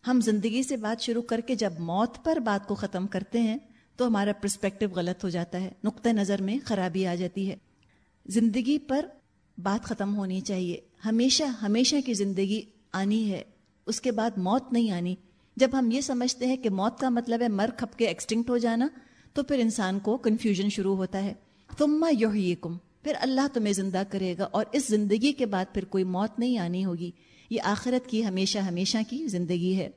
ہم زندگی سے بات شروع کر کے جب موت پر بات کو ختم کرتے ہیں، تو ہمارا پرسپیکٹو غلط ہو جاتا ہے، نقطۂ نظر میں خرابی آ جاتی ہے۔ زندگی پر بات ختم ہونی چاہیے۔ ہمیشہ ہمیشہ کی زندگی آنی ہے۔ اس کے بعد موت نہیں آنی۔ جب ہم یہ سمجھتے ہیں کہ موت کا مطلب ہے مر کھپ کے ایکسٹنکٹ ہو جانا، تو پھر انسان کو کنفیوژن شروع ہوتا ہے۔ تم یحییکم پھر اللہ تمہیں زندہ کرے گا اور اس زندگی کے بعد پھر کوئی موت نہیں آنی ہوگی۔ یہ آخرت کی ہمیشہ ہمیشہ کی زندگی ہے۔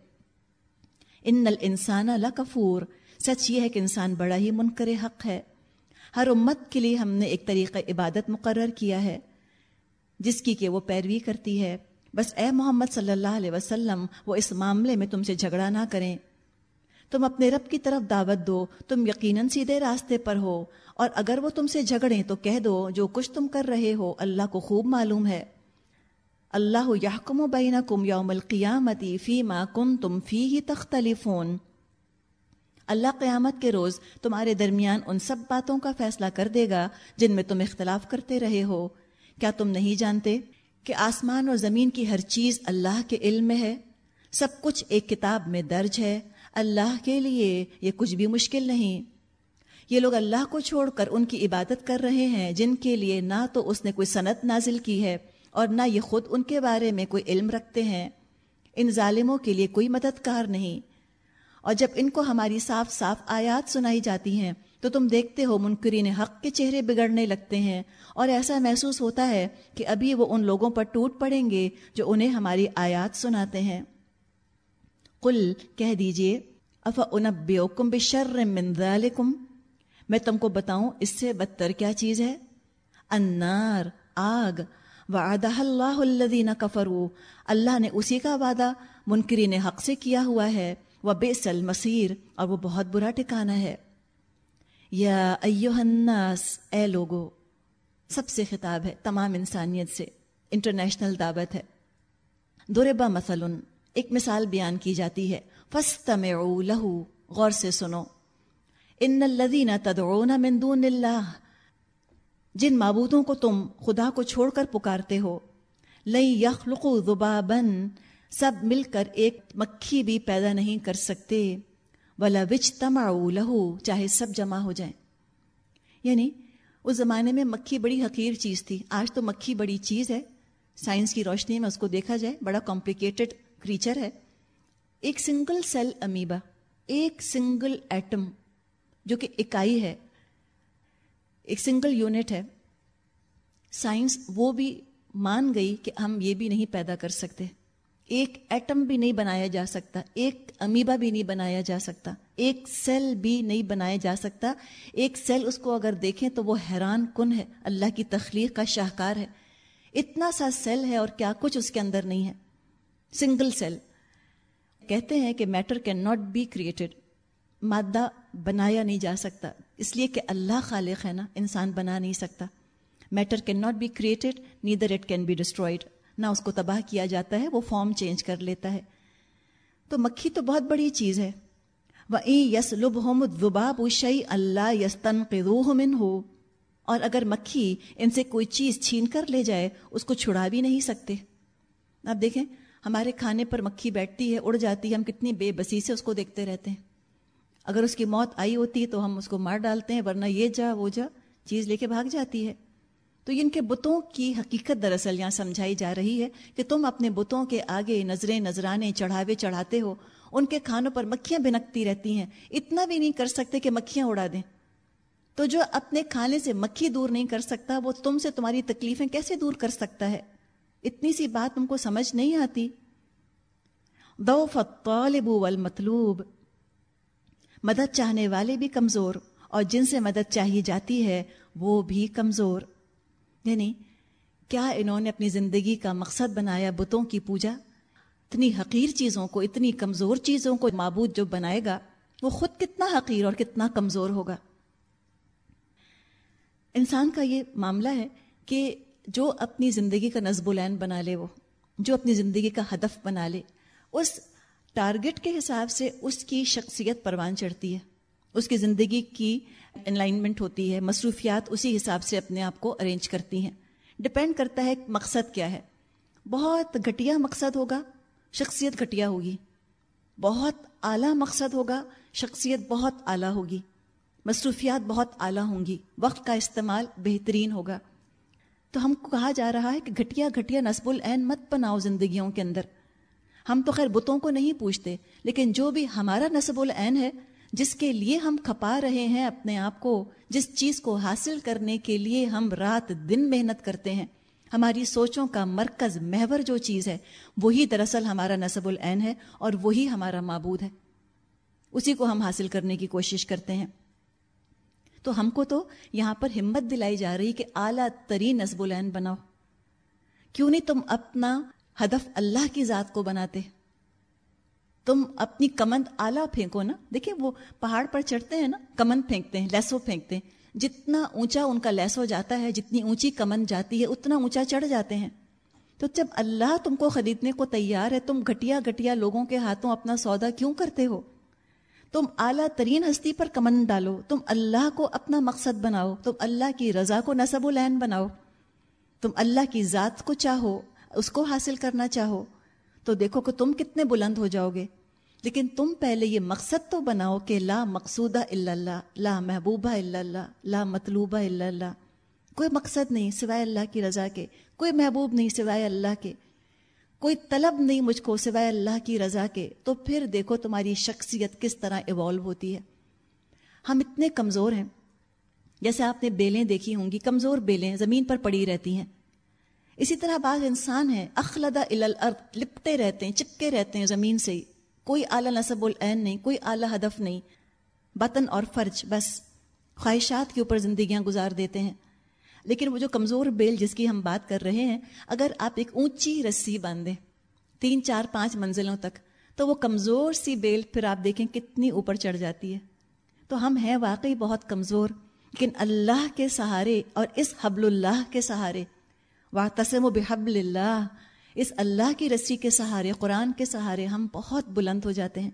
ان الانسان لکفور سچ یہ ہے کہ انسان بڑا ہی منکر حق ہے۔ ہر امت کے لیے ہم نے ایک طریقہ عبادت مقرر کیا ہے۔ جس کی کہ وہ پیروی کرتی ہے۔ بس اے محمد صلی اللہ علیہ وسلم، وہ اس معاملے میں تم سے جھگڑا نہ کریں۔ تم اپنے رب کی طرف دعوت دو، تم یقیناً سیدھے راستے پر ہو۔ اور اگر وہ تم سے جھگڑیں تو کہہ دو، جو کچھ تم کر رہے ہو اللہ کو خوب معلوم ہے۔ اللہ یحکم و بینا کم یوم القیامتی فی ما کم تم فی ہی تختلفون۔ اللہ قیامت کے روز تمہارے درمیان ان سب باتوں کا فیصلہ کر دے گا، جن میں تم اختلاف کرتے رہے ہو۔ کیا تم نہیں جانتے کہ آسمان اور زمین کی ہر چیز اللہ کے علم میں ہے؟ سب کچھ ایک کتاب میں درج ہے، اللہ کے لیے یہ کچھ بھی مشکل نہیں۔ یہ لوگ اللہ کو چھوڑ کر ان کی عبادت کر رہے ہیں، جن کے لیے نہ تو اس نے کوئی صنعت نازل کی ہے اور نہ یہ خود ان کے بارے میں کوئی علم رکھتے ہیں۔ ان ظالموں کے لیے کوئی مددگار نہیں۔ اور جب ان کو ہماری صاف صاف آیات سنائی جاتی ہیں تو تم دیکھتے ہو منکرین حق کے چہرے بگڑنے لگتے ہیں اور ایسا محسوس ہوتا ہے کہ ابھی وہ ان لوگوں پر ٹوٹ پڑیں گے جو انہیں ہماری آیات سناتے ہیں۔ قل، کہہ دیجیے، افا انبیوکم بشر من ذالکم؟ میں تم کو بتاؤں، اس سے بدتر کیا چیز ہے؟ انار آگ۔ وعدہ اللہ الذین کفروا۔ اللہ نے اسی کا وعدہ منکرین حق سے کیا ہوا ہے۔ وہ بے سل مسیر اور وہ بہت برا ٹھکانا ہے۔ یا ایوہ الناس، اے لوگو، سب سے خطاب ہے تمام انسانیت سے، انٹرنیشنل دعوت ہے۔ دربا مثل ایک مثال بیان کی جاتی ہے۔ فَاسْتَمِعُوا لَهُ غور سے سنو۔ ان الذین تدعون من دون اللہ، جن معبودوں کو تم خدا کو چھوڑ کر پکارتے ہو لئی یخلق ذبابن سب مل کر ایک مکھی بھی پیدا نہیں کر سکتے۔ ولا وچ تما لہو چاہے سب جمع ہو جائیں۔ یعنی اس زمانے میں مکھی بڑی حقیر چیز تھی۔ آج تو مکھی بڑی چیز ہے۔ سائنس کی روشنی میں اس کو دیکھا جائے، بڑا کمپلیکیٹڈ کریچر ہے۔ ایک سنگل سیل امیبا ایک سنگل ایٹم جو کہ اکائی ہے۔ ایک سنگل یونٹ ہے۔ سائنس وہ بھی مان گئی کہ ہم یہ بھی نہیں پیدا کر سکتے۔ ایک ایٹم بھی نہیں بنایا جا سکتا، ایک امیبا بھی نہیں بنایا جا سکتا، ایک سیل بھی نہیں بنایا جا سکتا۔ ایک سیل اس کو اگر دیکھیں تو وہ حیران کن ہے، اللہ کی تخلیق کا شاہکار ہے۔ اتنا سا سیل ہے اور کیا کچھ اس کے اندر نہیں ہے۔ Single cell. کہتے ہیں کہ matter can not be created, مادہ بنایا نہیں جا سکتا۔ اس لیے کہ اللہ خالق ہے نا، انسان بنا نہیں سکتا۔ Matter can not be created, neither it can be destroyed نہ اس کو تباہ کیا جاتا ہے، وہ فارم چینج کر لیتا ہے۔ تو مکھی تو بہت بڑی چیز ہے۔ وہ یس لب ہومباب شعی اللہ یس تن من ہو اور اگر مکھی ان سے کوئی چیز چھین کر لے جائے، اس کو چھڑا بھی نہیں سکتے۔ اب دیکھیں، ہمارے کھانے پر مکھی بیٹھتی ہے، اڑ جاتی ہے، ہم کتنی بے بسی سے اس کو دیکھتے رہتے ہیں۔ اگر اس کی موت آئی ہوتی ہے تو ہم اس کو مار ڈالتے ہیں، ورنہ یہ جا، وہ جا، چیز لے کے بھاگ جاتی ہے۔ تو ان کے بتوں کی حقیقت دراصل یہاں سمجھائی جا رہی ہے کہ تم اپنے بتوں کے آگے نظریں نذرانے چڑھاوے چڑھاتے ہو، ان کے کھانوں پر مکھیاں بنکتی رہتی ہیں۔ اتنا بھی نہیں کر سکتے کہ مکھیاں اڑا دیں۔ تو جو اپنے کھانے سے مکھی دور نہیں کر سکتا، وہ تم سے تمہاری تکلیفیں کیسے دور کر سکتا ہے؟ اتنی سی بات تم کو سمجھ نہیں آتی۔ دو فطالب والمطلوب۔ مدد چاہنے والے بھی کمزور اور جن سے مدد چاہیے جاتی ہے، وہ بھی کمزور۔ یعنی کیا انہوں نے اپنی زندگی کا مقصد بنایا بتوں کی پوجا؟ اتنی حقیر چیزوں کو، اتنی کمزور چیزوں کو معبود جو بنائے گا، وہ خود کتنا حقیر اور کتنا کمزور ہوگا؟ انسان کا یہ معاملہ ہے کہ جو اپنی زندگی کا نصب العین بنا لے وہ، جو اپنی زندگی کا ہدف بنا لے، اس ٹارگٹ کے حساب سے اس کی شخصیت پروان چڑھتی ہے۔ اس کی زندگی کی انلائنمنٹ ہوتی ہے، مصروفیات اسی حساب سے اپنے آپ کو ارینج کرتی ہیں۔ ڈپینڈ کرتا ہے مقصد کیا ہے۔ بہت گھٹیا مقصد ہوگا، شخصیت گھٹیا ہوگی۔ بہت اعلیٰ مقصد ہوگا، شخصیت بہت اعلیٰ ہوگی۔ مصروفیات بہت اعلیٰ ہوں گی۔ وقت کا استعمال بہترین ہوگا۔ تو ہم کو کہا جا رہا ہے کہ گھٹیا گھٹیا نصب العین مت بناؤ زندگیوں کے اندر۔ ہم تو خیر بتوں کو نہیں پوچھتے، لیکن جو بھی ہمارا نصب العین ہے جس کے لیے ہم کھپا رہے ہیں اپنے آپ کو، جس چیز کو حاصل کرنے کے لیے ہم رات دن محنت کرتے ہیں۔ ہماری سوچوں کا مرکز محور جو چیز ہے، وہی دراصل ہمارا نصب العین ہے اور وہی ہمارا معبود ہے۔ اسی کو ہم حاصل کرنے کی کوشش کرتے ہیں۔ تو ہم کو تو یہاں پر ہمت دلائی جا رہی کہ اعلیٰ ترین نصب العین بناؤ۔ کیوں نہیں تم اپنا ہدف اللہ کی ذات کو بناتے؟ تم اپنی کمند آلہ پھینکو نا۔ دیکھیں وہ پہاڑ پر چڑھتے ہیں نا، کمند پھینکتے ہیں، لیسو پھینکتے ہیں۔ جتنا اونچا ان کا لیسو جاتا ہے، جتنی اونچی کمند جاتی ہے، اتنا اونچا چڑھ جاتے ہیں۔ تو جب اللہ تم کو خریدنے کو تیار ہے، تم گھٹیا گھٹیا لوگوں کے ہاتھوں اپنا سودا کیوں کرتے ہو؟ تم اعلیٰ ترین ہستی پر کمن ڈالو، تم اللہ کو اپنا مقصد بناؤ، تم اللہ کی رضا کو نصب العین بناؤ۔ تم اللہ کی ذات کو چاہو، اس کو حاصل کرنا چاہو۔ تو دیکھو کہ تم کتنے بلند ہو جاؤ گے۔ لیکن تم پہلے یہ مقصد تو بناؤ کہ لا مقصودہ الا اللہ، لا محبوبہ الا اللہ، لا مطلوبہ الا اللہ۔ کوئی مقصد نہیں سوائے اللہ کی رضا کے، کوئی محبوب نہیں سوائے اللہ کے۔ کوئی طلب نہیں مجھ کو سوائے اللہ کی رضا کے۔ تو پھر دیکھو تمہاری شخصیت کس طرح ایوالو ہوتی ہے۔ ہم اتنے کمزور ہیں۔ جیسے آپ نے بیلیں دیکھی ہوں گی، کمزور بیلیں زمین پر پڑی رہتی ہیں۔ اسی طرح بعض انسان ہیں، اخلدہ الارض، لپٹے رہتے ہیں، چپکے رہتے ہیں زمین سے کوئی اعلیٰ نصب العین نہیں، کوئی اعلیٰ ہدف نہیں۔ بطن اور فرج، بس خواہشات کے اوپر زندگیاں گزار دیتے ہیں۔ لیکن وہ جو کمزور بیل جس کی ہم بات کر رہے ہیں، اگر آپ ایک اونچی رسی باندھیں تین، چار، پانچ منزلوں تک، تو وہ کمزور سی بیل پھر آپ دیکھیں کتنی اوپر چڑھ جاتی ہے۔ تو ہم ہیں واقعی بہت کمزور، لیکن اللہ کے سہارے اور اس حبل اللہ کے سہارے واقسم و بحبل اللہ۔ اس اللہ کی رسی کے سہارے، قرآن کے سہارے ہم بہت بلند ہو جاتے ہیں،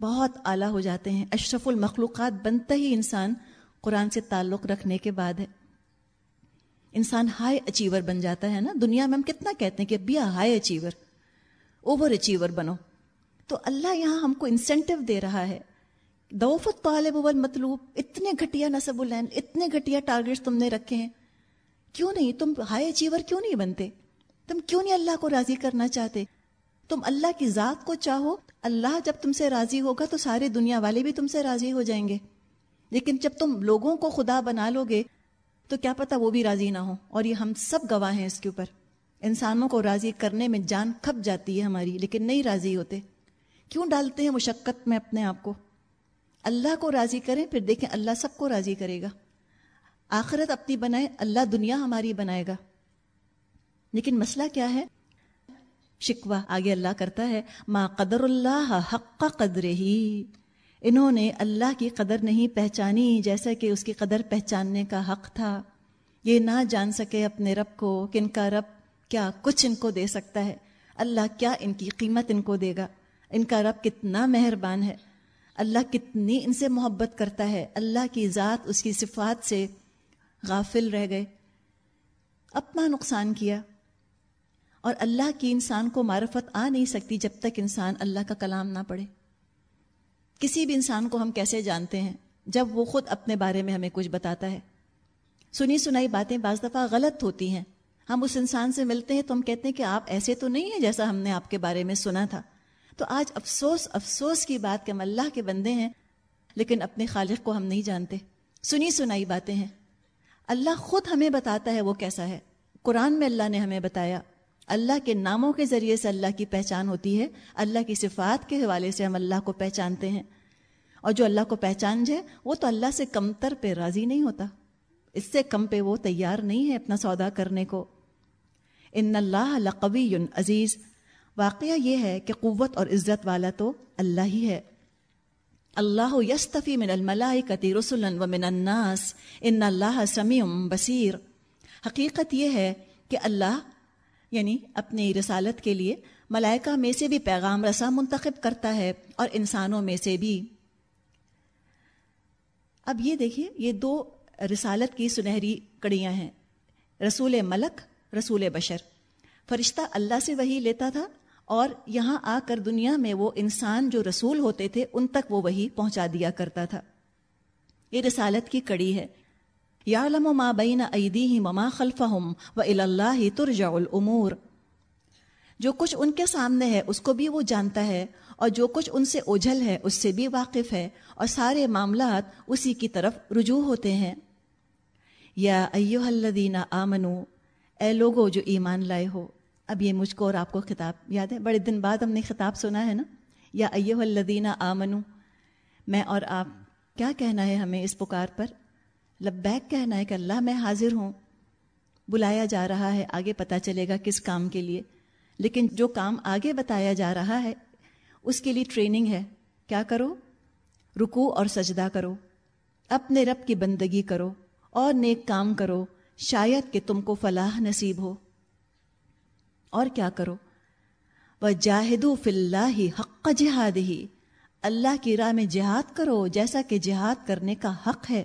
بہت اعلیٰ ہو جاتے ہیں۔ اشرف المخلوقات بنتا ہی انسان قرآن سے تعلق رکھنے کے بعد ہے۔ انسان ہائی اچیور بن جاتا ہے نا۔ دنیا میں ہم کتنا کہتے ہیں کہ بیا ہائی اچیور اوور اچیور بنو۔ تو اللہ یہاں ہم کو انسینٹو دے رہا ہے۔ دوفت طالب مطلوب اتنے گھٹیا نصب العین، اتنے گھٹیا ٹارگیٹس تم نے رکھے ہیں۔ کیوں نہیں؟ تم ہائی اچیور کیوں نہیں بنتے؟ تم کیوں نہیں اللہ کو راضی کرنا چاہتے؟ تم اللہ کی ذات کو چاہو، اللہ جب تم سے راضی ہوگا تو سارے دنیا والے بھی تم سے راضی ہو جائیں گے۔ لیکن جب تم لوگوں کو خدا بنا لو گے، تو کیا پتا وہ بھی راضی نہ ہو اور یہ ہم سب گواہ ہیں اس کے اوپر۔ انسانوں کو راضی کرنے میں جان کھپ جاتی ہے ہماری، لیکن نہیں راضی ہوتے۔ کیوں ڈالتے ہیں مشقت میں اپنے آپ کو؟ اللہ کو راضی کریں، پھر دیکھیں اللہ سب کو راضی کرے گا۔ آخرت اپنی بنائے، اللہ دنیا ہماری بنائے گا۔ لیکن مسئلہ کیا ہے؟ شکوا آگے اللہ کرتا ہے، ما قدر اللہ حق قدر ہی انہوں نے اللہ کی قدر نہیں پہچانی، جیسا کہ اس کی قدر پہچاننے کا حق تھا۔ یہ نہ جان سکے اپنے رب کو کہ ان کا رب کیا کچھ ان کو دے سکتا ہے۔ اللہ کیا ان کی قیمت ان کو دے گا؟ ان کا رب کتنا مہربان ہے۔ اللہ کتنی ان سے محبت کرتا ہے۔ اللہ کی ذات اس کی صفات سے غافل رہ گئے۔ اپنا نقصان کیا۔ اور اللہ کی انسان کو معرفت آ نہیں سکتی جب تک انسان اللہ کا کلام نہ پڑھے۔ کسی بھی انسان کو ہم کیسے جانتے ہیں جب وہ خود اپنے بارے میں ہمیں کچھ بتاتا ہے؟ سنی سنائی باتیں بعض دفعہ غلط ہوتی ہیں۔ ہم اس انسان سے ملتے ہیں تو ہم کہتے ہیں کہ آپ ایسے تو نہیں ہیں جیسا ہم نے آپ کے بارے میں سنا تھا۔ تو آج افسوس افسوس کی بات کہ ہم اللہ کے بندے ہیں لیکن اپنے خالق کو ہم نہیں جانتے۔ سنی سنائی باتیں ہیں۔ اللہ خود ہمیں بتاتا ہے وہ کیسا ہے۔ قرآن میں اللہ نے ہمیں بتایا، اللہ کے ناموں کے ذریعے سے اللہ کی پہچان ہوتی ہے، اللہ کی صفات کے حوالے سے ہم اللہ کو پہچانتے ہیں۔ اور جو اللہ کو پہچان جائے وہ تو اللہ سے کمتر پہ راضی نہیں ہوتا۔ اس سے کم پہ وہ تیار نہیں ہے اپنا سودا کرنے کو۔ ان اللہ لقوی عزیز۔ واقعہ یہ ہے کہ قوت اور عزت والا تو اللہ ہی ہے۔ اللہ یستفی من الملائکتی رسلا ومن الناس ان اللہ سمیع بصیر حقیقت یہ ہے کہ اللہ یعنی اپنی رسالت کے لیے ملائکہ میں سے بھی پیغام رسا منتخب کرتا ہے اور انسانوں میں سے بھی اب یہ دیکھیے یہ دو رسالت کی سنہری کڑیاں ہیں رسول ملک رسول بشر فرشتہ اللہ سے وہی لیتا تھا اور یہاں آ کر دنیا میں وہ انسان جو رسول ہوتے تھے، ان تک وہ وہی پہنچا دیا کرتا تھا۔ یہ رسالت کی کڑی ہے۔ یا لم و ماں بین عیدی ہی مما خلف ہم و اللہ ترجا العمور جو کچھ ان کے سامنے ہے، اس کو بھی وہ جانتا ہے، اور جو کچھ ان سے اوجھل ہے، اس سے بھی واقف ہے، اور سارے معاملات اسی کی طرف رجوع ہوتے ہیں۔ یا ایو الدینہ آمنو، اے لوگو جو ایمان لائے ہو اب یہ مجھ کو اور آپ کو خطاب یاد ہے؟ بڑے دن بعد ہم نے خطاب سنا ہے نا؟ یا ایو الدینہ آمنو، میں اور آپ، کیا کہنا ہے ہمیں اس پکار پر؟ لبیک کہنا ہے کہ اللہ میں حاضر ہوں۔ بلایا جا رہا ہے، آگے پتہ چلے گا کس کام کے لیے۔ لیکن جو کام آگے بتایا جا رہا ہے، اس کے لیے ٹریننگ ہے۔ کیا کرو؟ رکو اور سجدہ کرو۔ اپنے رب کی بندگی کرو اور نیک کام کرو۔ شاید کہ تم کو فلاح نصیب ہو۔ اور کیا کرو؟ وہ جاہد فلاح حق جہاد ہی اللہ کی راہ میں جہاد کرو جیسا کہ جہاد کرنے کا حق ہے۔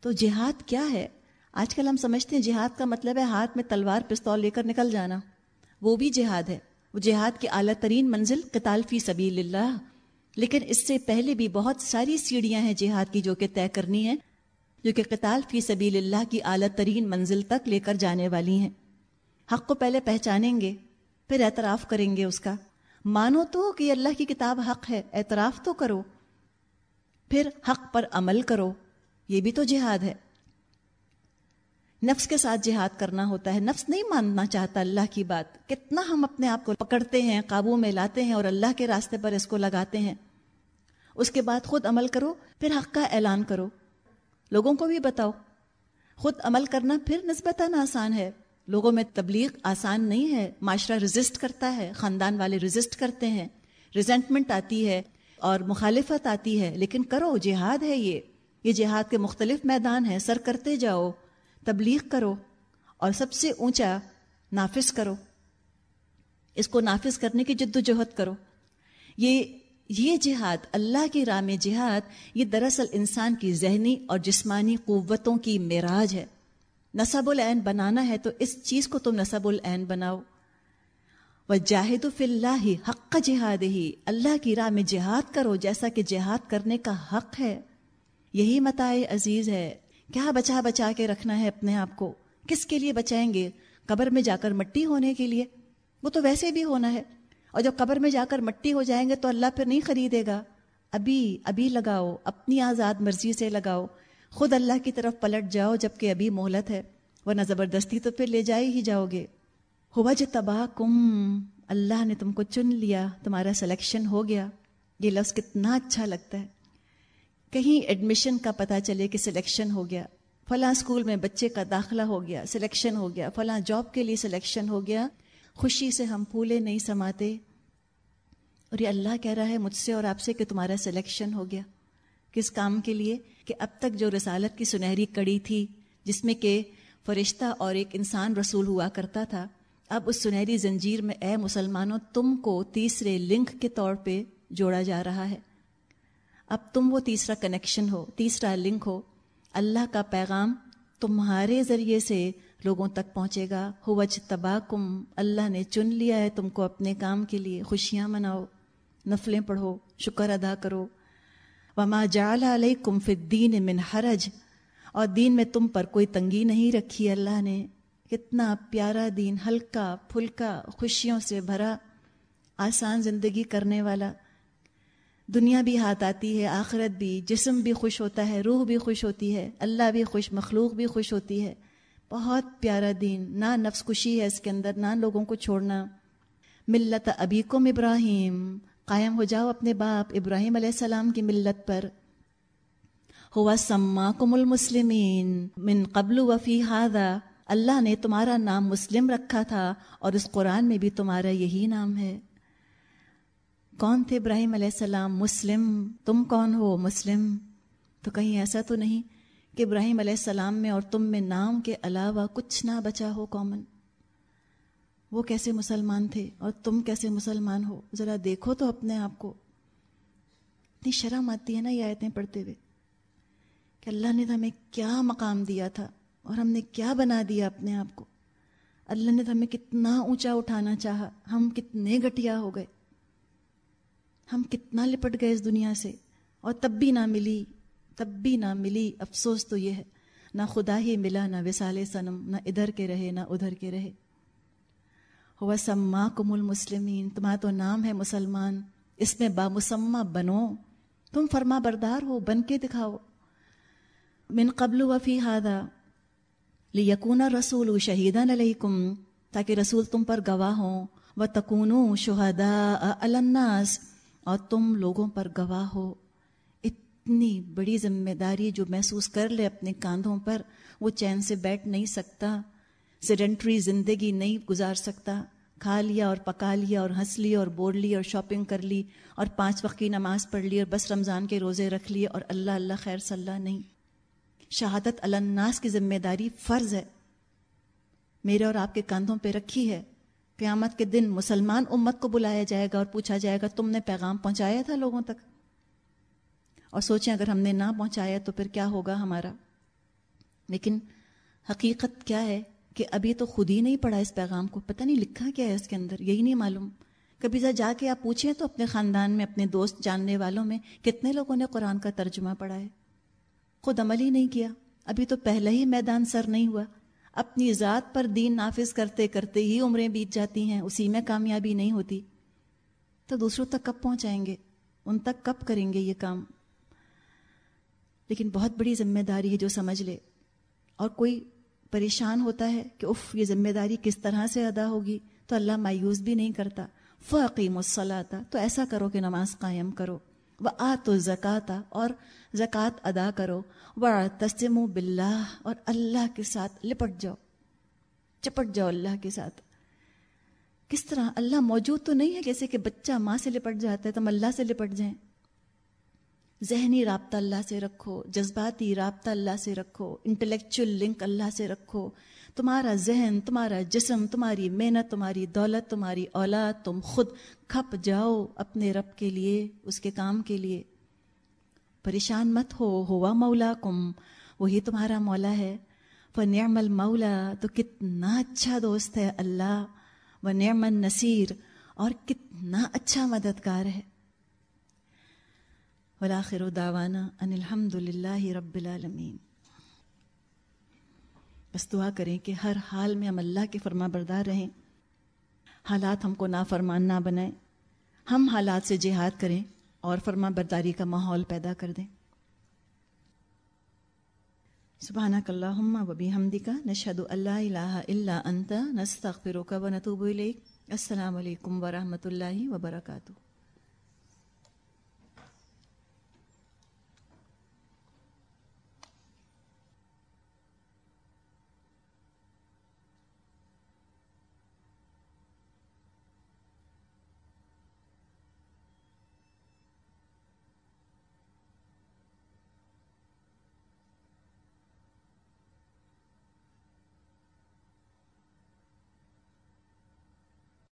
تو جہاد کیا ہے؟ آج کل ہم سمجھتے ہیں جہاد کا مطلب ہے ہاتھ میں تلوار، پستول لے کر نکل جانا۔ وہ بھی جہاد ہے۔ وہ جہاد کی اعلیٰ ترین منزل قتال فی سبیل اللہ لیکن اس سے پہلے بھی بہت ساری سیڑھیاں ہیں جہاد کی جو کہ طے کرنی ہے جو کہ قتال فی سبیل اللہ کی اعلیٰ ترین منزل تک لے کر جانے والی ہیں۔ حق کو پہلے پہچانیں گے، پھر اعتراف کریں گے اس کا۔ مانو تو کہ اللہ کی کتاب حق ہے، اعتراف تو کرو۔ پھر حق پر عمل کرو، یہ بھی تو جہاد ہے۔ نفس کے ساتھ جہاد کرنا ہوتا ہے، نفس نہیں ماننا چاہتا اللہ کی بات۔ کتنا ہم اپنے آپ کو پکڑتے ہیں، قابو میں لاتے ہیں اور اللہ کے راستے پر اس کو لگاتے ہیں۔ اس کے بعد خود عمل کرو، پھر حق کا اعلان کرو۔ لوگوں کو بھی بتاؤ، خود عمل کرنا پھر نسبتاً آسان ہے۔ لوگوں میں تبلیغ آسان نہیں ہے، معاشرہ رزسٹ کرتا ہے، خاندان والے رزسٹ کرتے ہیں۔ ریزنٹمنٹ آتی ہے اور مخالفت آتی ہے، لیکن کرو، جہاد ہے یہ۔ یہ جہاد کے مختلف میدان ہیں، سر کرتے جاؤ، تبلیغ کرو اور سب سے اونچا نافذ کرو۔ اس کو نافذ کرنے کی جد و جہد کرو۔ یہ یہ جہاد، اللہ کی راہ میں جہاد، یہ دراصل انسان کی ذہنی اور جسمانی قوتوں کی معراج ہے۔ نصب العین بنانا ہے تو اس چیز کو تم نصب العین بناؤ۔ وہ جاہد اللہ حق جہاد ہی اللہ کی راہ میں جہاد کرو جیسا کہ جہاد کرنے کا حق ہے۔ یہی متائے عزیز ہے۔ کیا بچا بچا کے رکھنا ہے اپنے آپ کو؟ کس کے لیے بچائیں گے؟ قبر میں جا کر مٹی ہونے کے لیے۔ وہ تو ویسے بھی ہونا ہے۔ اور جب قبر میں جا کر مٹی ہو جائیں گے تو اللہ پھر نہیں خریدے گا۔ ابھی ابھی لگاؤ، اپنی آزاد مرضی سے لگاؤ۔ خود اللہ کی طرف پلٹ جاؤ جبکہ ابھی مہلت ہے، ورنہ زبردستی تو پھر لے جائے ہی جاؤ گے۔ ہوا تباہ کم، اللہ نے تم کو چن لیا، تمہارا سلیکشن ہو گیا۔ یہ لفظ کتنا اچھا لگتا ہے۔ کہیں ایڈمیشن کا پتہ چلے کہ سلیکشن ہو گیا۔ فلاں اسکول میں بچے کا داخلہ ہو گیا سلیکشن ہو گیا۔ فلاں جاب کے لیے سلیکشن ہو گیا۔ خوشی سے ہم پھولے نہیں سماتے۔ اور یہ اللہ کہہ رہا ہے مجھ سے اور آپ سے کہ تمہارا سلیکشن ہو گیا۔ کس کام کے لیے؟ کہ اب تک جو رسالت کی سنہری کڑی تھی، جس میں کہ فرشتہ اور ایک انسان رسول ہوا کرتا تھا، اب اس سنہری زنجیر میں اے مسلمانوں، تم کو تیسرے لنک کے طور پہ جوڑا جا رہا ہے۔ اب تم وہ تیسرا کنیکشن ہو، تیسرا لنک ہو۔ اللہ کا پیغام تمہارے ذریعے سے لوگوں تک پہنچے گا۔ ہو وج تباہ کم اللہ نے چن لیا ہے تم کو اپنے کام کے لیے۔ خوشیاں مناؤ، نفلیں پڑھو، شکر ادا کرو۔ وما جال علیہ کم فدین من حرج۔ اور دین میں تم پر کوئی تنگی نہیں رکھی اللہ نے۔ کتنا پیارا دین، ہلکا، پھلکا، خوشیوں سے بھرا، آسان زندگی کرنے والا۔ دنیا بھی ہاتھ آتی ہے، آخرت بھی، جسم بھی خوش ہوتا ہے، روح بھی خوش ہوتی ہے، اللہ بھی خوش، مخلوق بھی خوش ہوتی ہے۔ بہت پیارا دین، نہ نفس خوشی ہے اس کے اندر، نہ لوگوں کو چھوڑنا۔ ملت ابھی کم ابراہیم۔ قائم ہو جاؤ اپنے باپ ابراہیم علیہ السلام کی ملت پر۔ ہوا سما کم المسلمین من قبل وفی ہادا اللہ نے تمہارا نام مسلم رکھا تھا اور اس قرآن میں بھی تمہارا یہی نام ہے۔ کون تھے ابراہیم علیہ السلام؟ مسلم۔ تم کون ہو؟ مسلم۔ تو کہیں ایسا تو نہیں کہ ابراہیم علیہ السلام میں اور تم میں نام کے علاوہ کچھ نہ بچا ہو کامن۔ وہ کیسے مسلمان تھے اور تم کیسے مسلمان ہو؟ ذرا دیکھو تو اپنے آپ کو۔ اتنی شرم آتی ہے نا یہ آیتیں پڑھتے ہوئے کہ اللہ نے ہمیں کیا مقام دیا تھا اور ہم نے کیا بنا دیا اپنے آپ کو۔ اللہ نے ہمیں کتنا اونچا اٹھانا چاہا، ہم کتنے گٹیا ہو گئے۔ ہم کتنا لپٹ گئے اس دنیا سے اور تب بھی نہ ملی، تب بھی نہ ملی۔ افسوس تو یہ ہے، نہ خدا ہی ملا، نہ وسال صنم، نہ ادھر کے رہے، نہ ادھر کے رہے۔ ہوا سما کم المسلمین تمہارا تو نام ہے مسلمان۔ اس میں بامسمہ بنو۔ تم فرما بردار ہو، بن کے دکھاؤ۔ من قبل وفی ہادا یقون رسول شہیدان علیکم تاکہ رسول تم پر گواہ ہوں۔ و تکون شہدا الناس۔ اور تم لوگوں پر گواہ ہو۔ اتنی بڑی ذمہ داری جو محسوس کر لے اپنے کاندھوں پر، وہ چین سے بیٹھ نہیں سکتا۔ سیڈنٹری زندگی نہیں گزار سکتا کھا لیا اور پکا لیا اور ہنس لی اور بوڑھ لی اور شاپنگ کر لی اور پانچ وقت کی نماز پڑھ لی اور بس رمضان کے روزے رکھ لیے اور اللہ اللہ خیر صلی اللہ نہیں شہادت الناس کی ذمہ داری فرض ہے میرے اور آپ کے کاندھوں پہ رکھی ہے۔ قیامت کے دن مسلمان امت کو بلایا جائے گا اور پوچھا جائے گا، تم نے پیغام پہنچایا تھا لوگوں تک؟ اور سوچیں اگر ہم نے نہ پہنچایا تو پھر کیا ہوگا ہمارا؟ لیکن حقیقت کیا ہے؟ کہ ابھی تو خود ہی نہیں پڑھا اس پیغام کو، پتہ نہیں لکھا کیا ہے اس کے اندر، یہی نہیں معلوم۔ کبھی ذرا جا کے آپ پوچھیں تو اپنے خاندان میں، اپنے دوست، جاننے والوں میں کتنے لوگوں نے قرآن کا ترجمہ پڑھا ہے۔ خود عمل ہی نہیں کیا۔ ابھی تو پہلا ہی میدان سر نہیں ہوا۔ اپنی ذات پر دین نافذ کرتے کرتے ہی عمریں بیت جاتی ہیں، اسی میں کامیابی نہیں ہوتی۔ تو دوسروں تک کب پہنچائیں گے؟ ان تک کب کریں گے یہ کام؟ لیکن بہت بڑی ذمہ داری ہے جو سمجھ لے۔ اور کوئی پریشان ہوتا ہے کہ اف یہ ذمہ داری کس طرح سے ادا ہوگی؟ تو اللہ مایوس بھی نہیں کرتا۔ فقیم الصلاۃ تو ایسا کرو کہ نماز قائم کرو۔ و آ تو زکاتا اور زکوٰۃ ادا کرو۔ و تسم و بلّہ اور اللہ کے ساتھ لپٹ جاؤ۔ چپٹ جاؤ اللہ کے ساتھ۔ کس طرح؟ اللہ موجود تو نہیں ہے جیسے کہ بچہ ماں سے لپٹ جاتا ہے، تم اللہ سے لپٹ جائیں۔ ذہنی رابطہ اللہ سے رکھو، جذباتی رابطہ اللہ سے رکھو انٹلیکچل لنک اللہ سے رکھو۔ تمہارا ذہن، تمہارا جسم، تمہاری محنت، تمہاری دولت، تمہاری اولاد، تم خود کھپ جاؤ اپنے رب کے لیے، اس کے کام کے لیے۔ پریشان مت ہو، ہوا مولا کم وہی تمہارا مولا ہے۔ وہ نعم المولا، تو کتنا اچھا دوست ہے اللہ۔ و نعم النصیر، اور کتنا اچھا مددگار ہے۔ ولاخر داوانا ان الحمد للہ رب العالمین۔ بس دعا کریں کہ ہر حال میں ہم اللہ کے فرما بردار رہیں۔ حالات ہم کو نافرمان نہ بنائیں۔ ہم حالات سے جہاد کریں اور فرما برداری کا ماحول پیدا کر دیں۔ سبحانک اللہم و بحمدکا نشہد اللہ الہ الا انت، نستغفرک و نتوب الیک۔ السلام علیکم ورحمۃ اللہ وبرکاتہ۔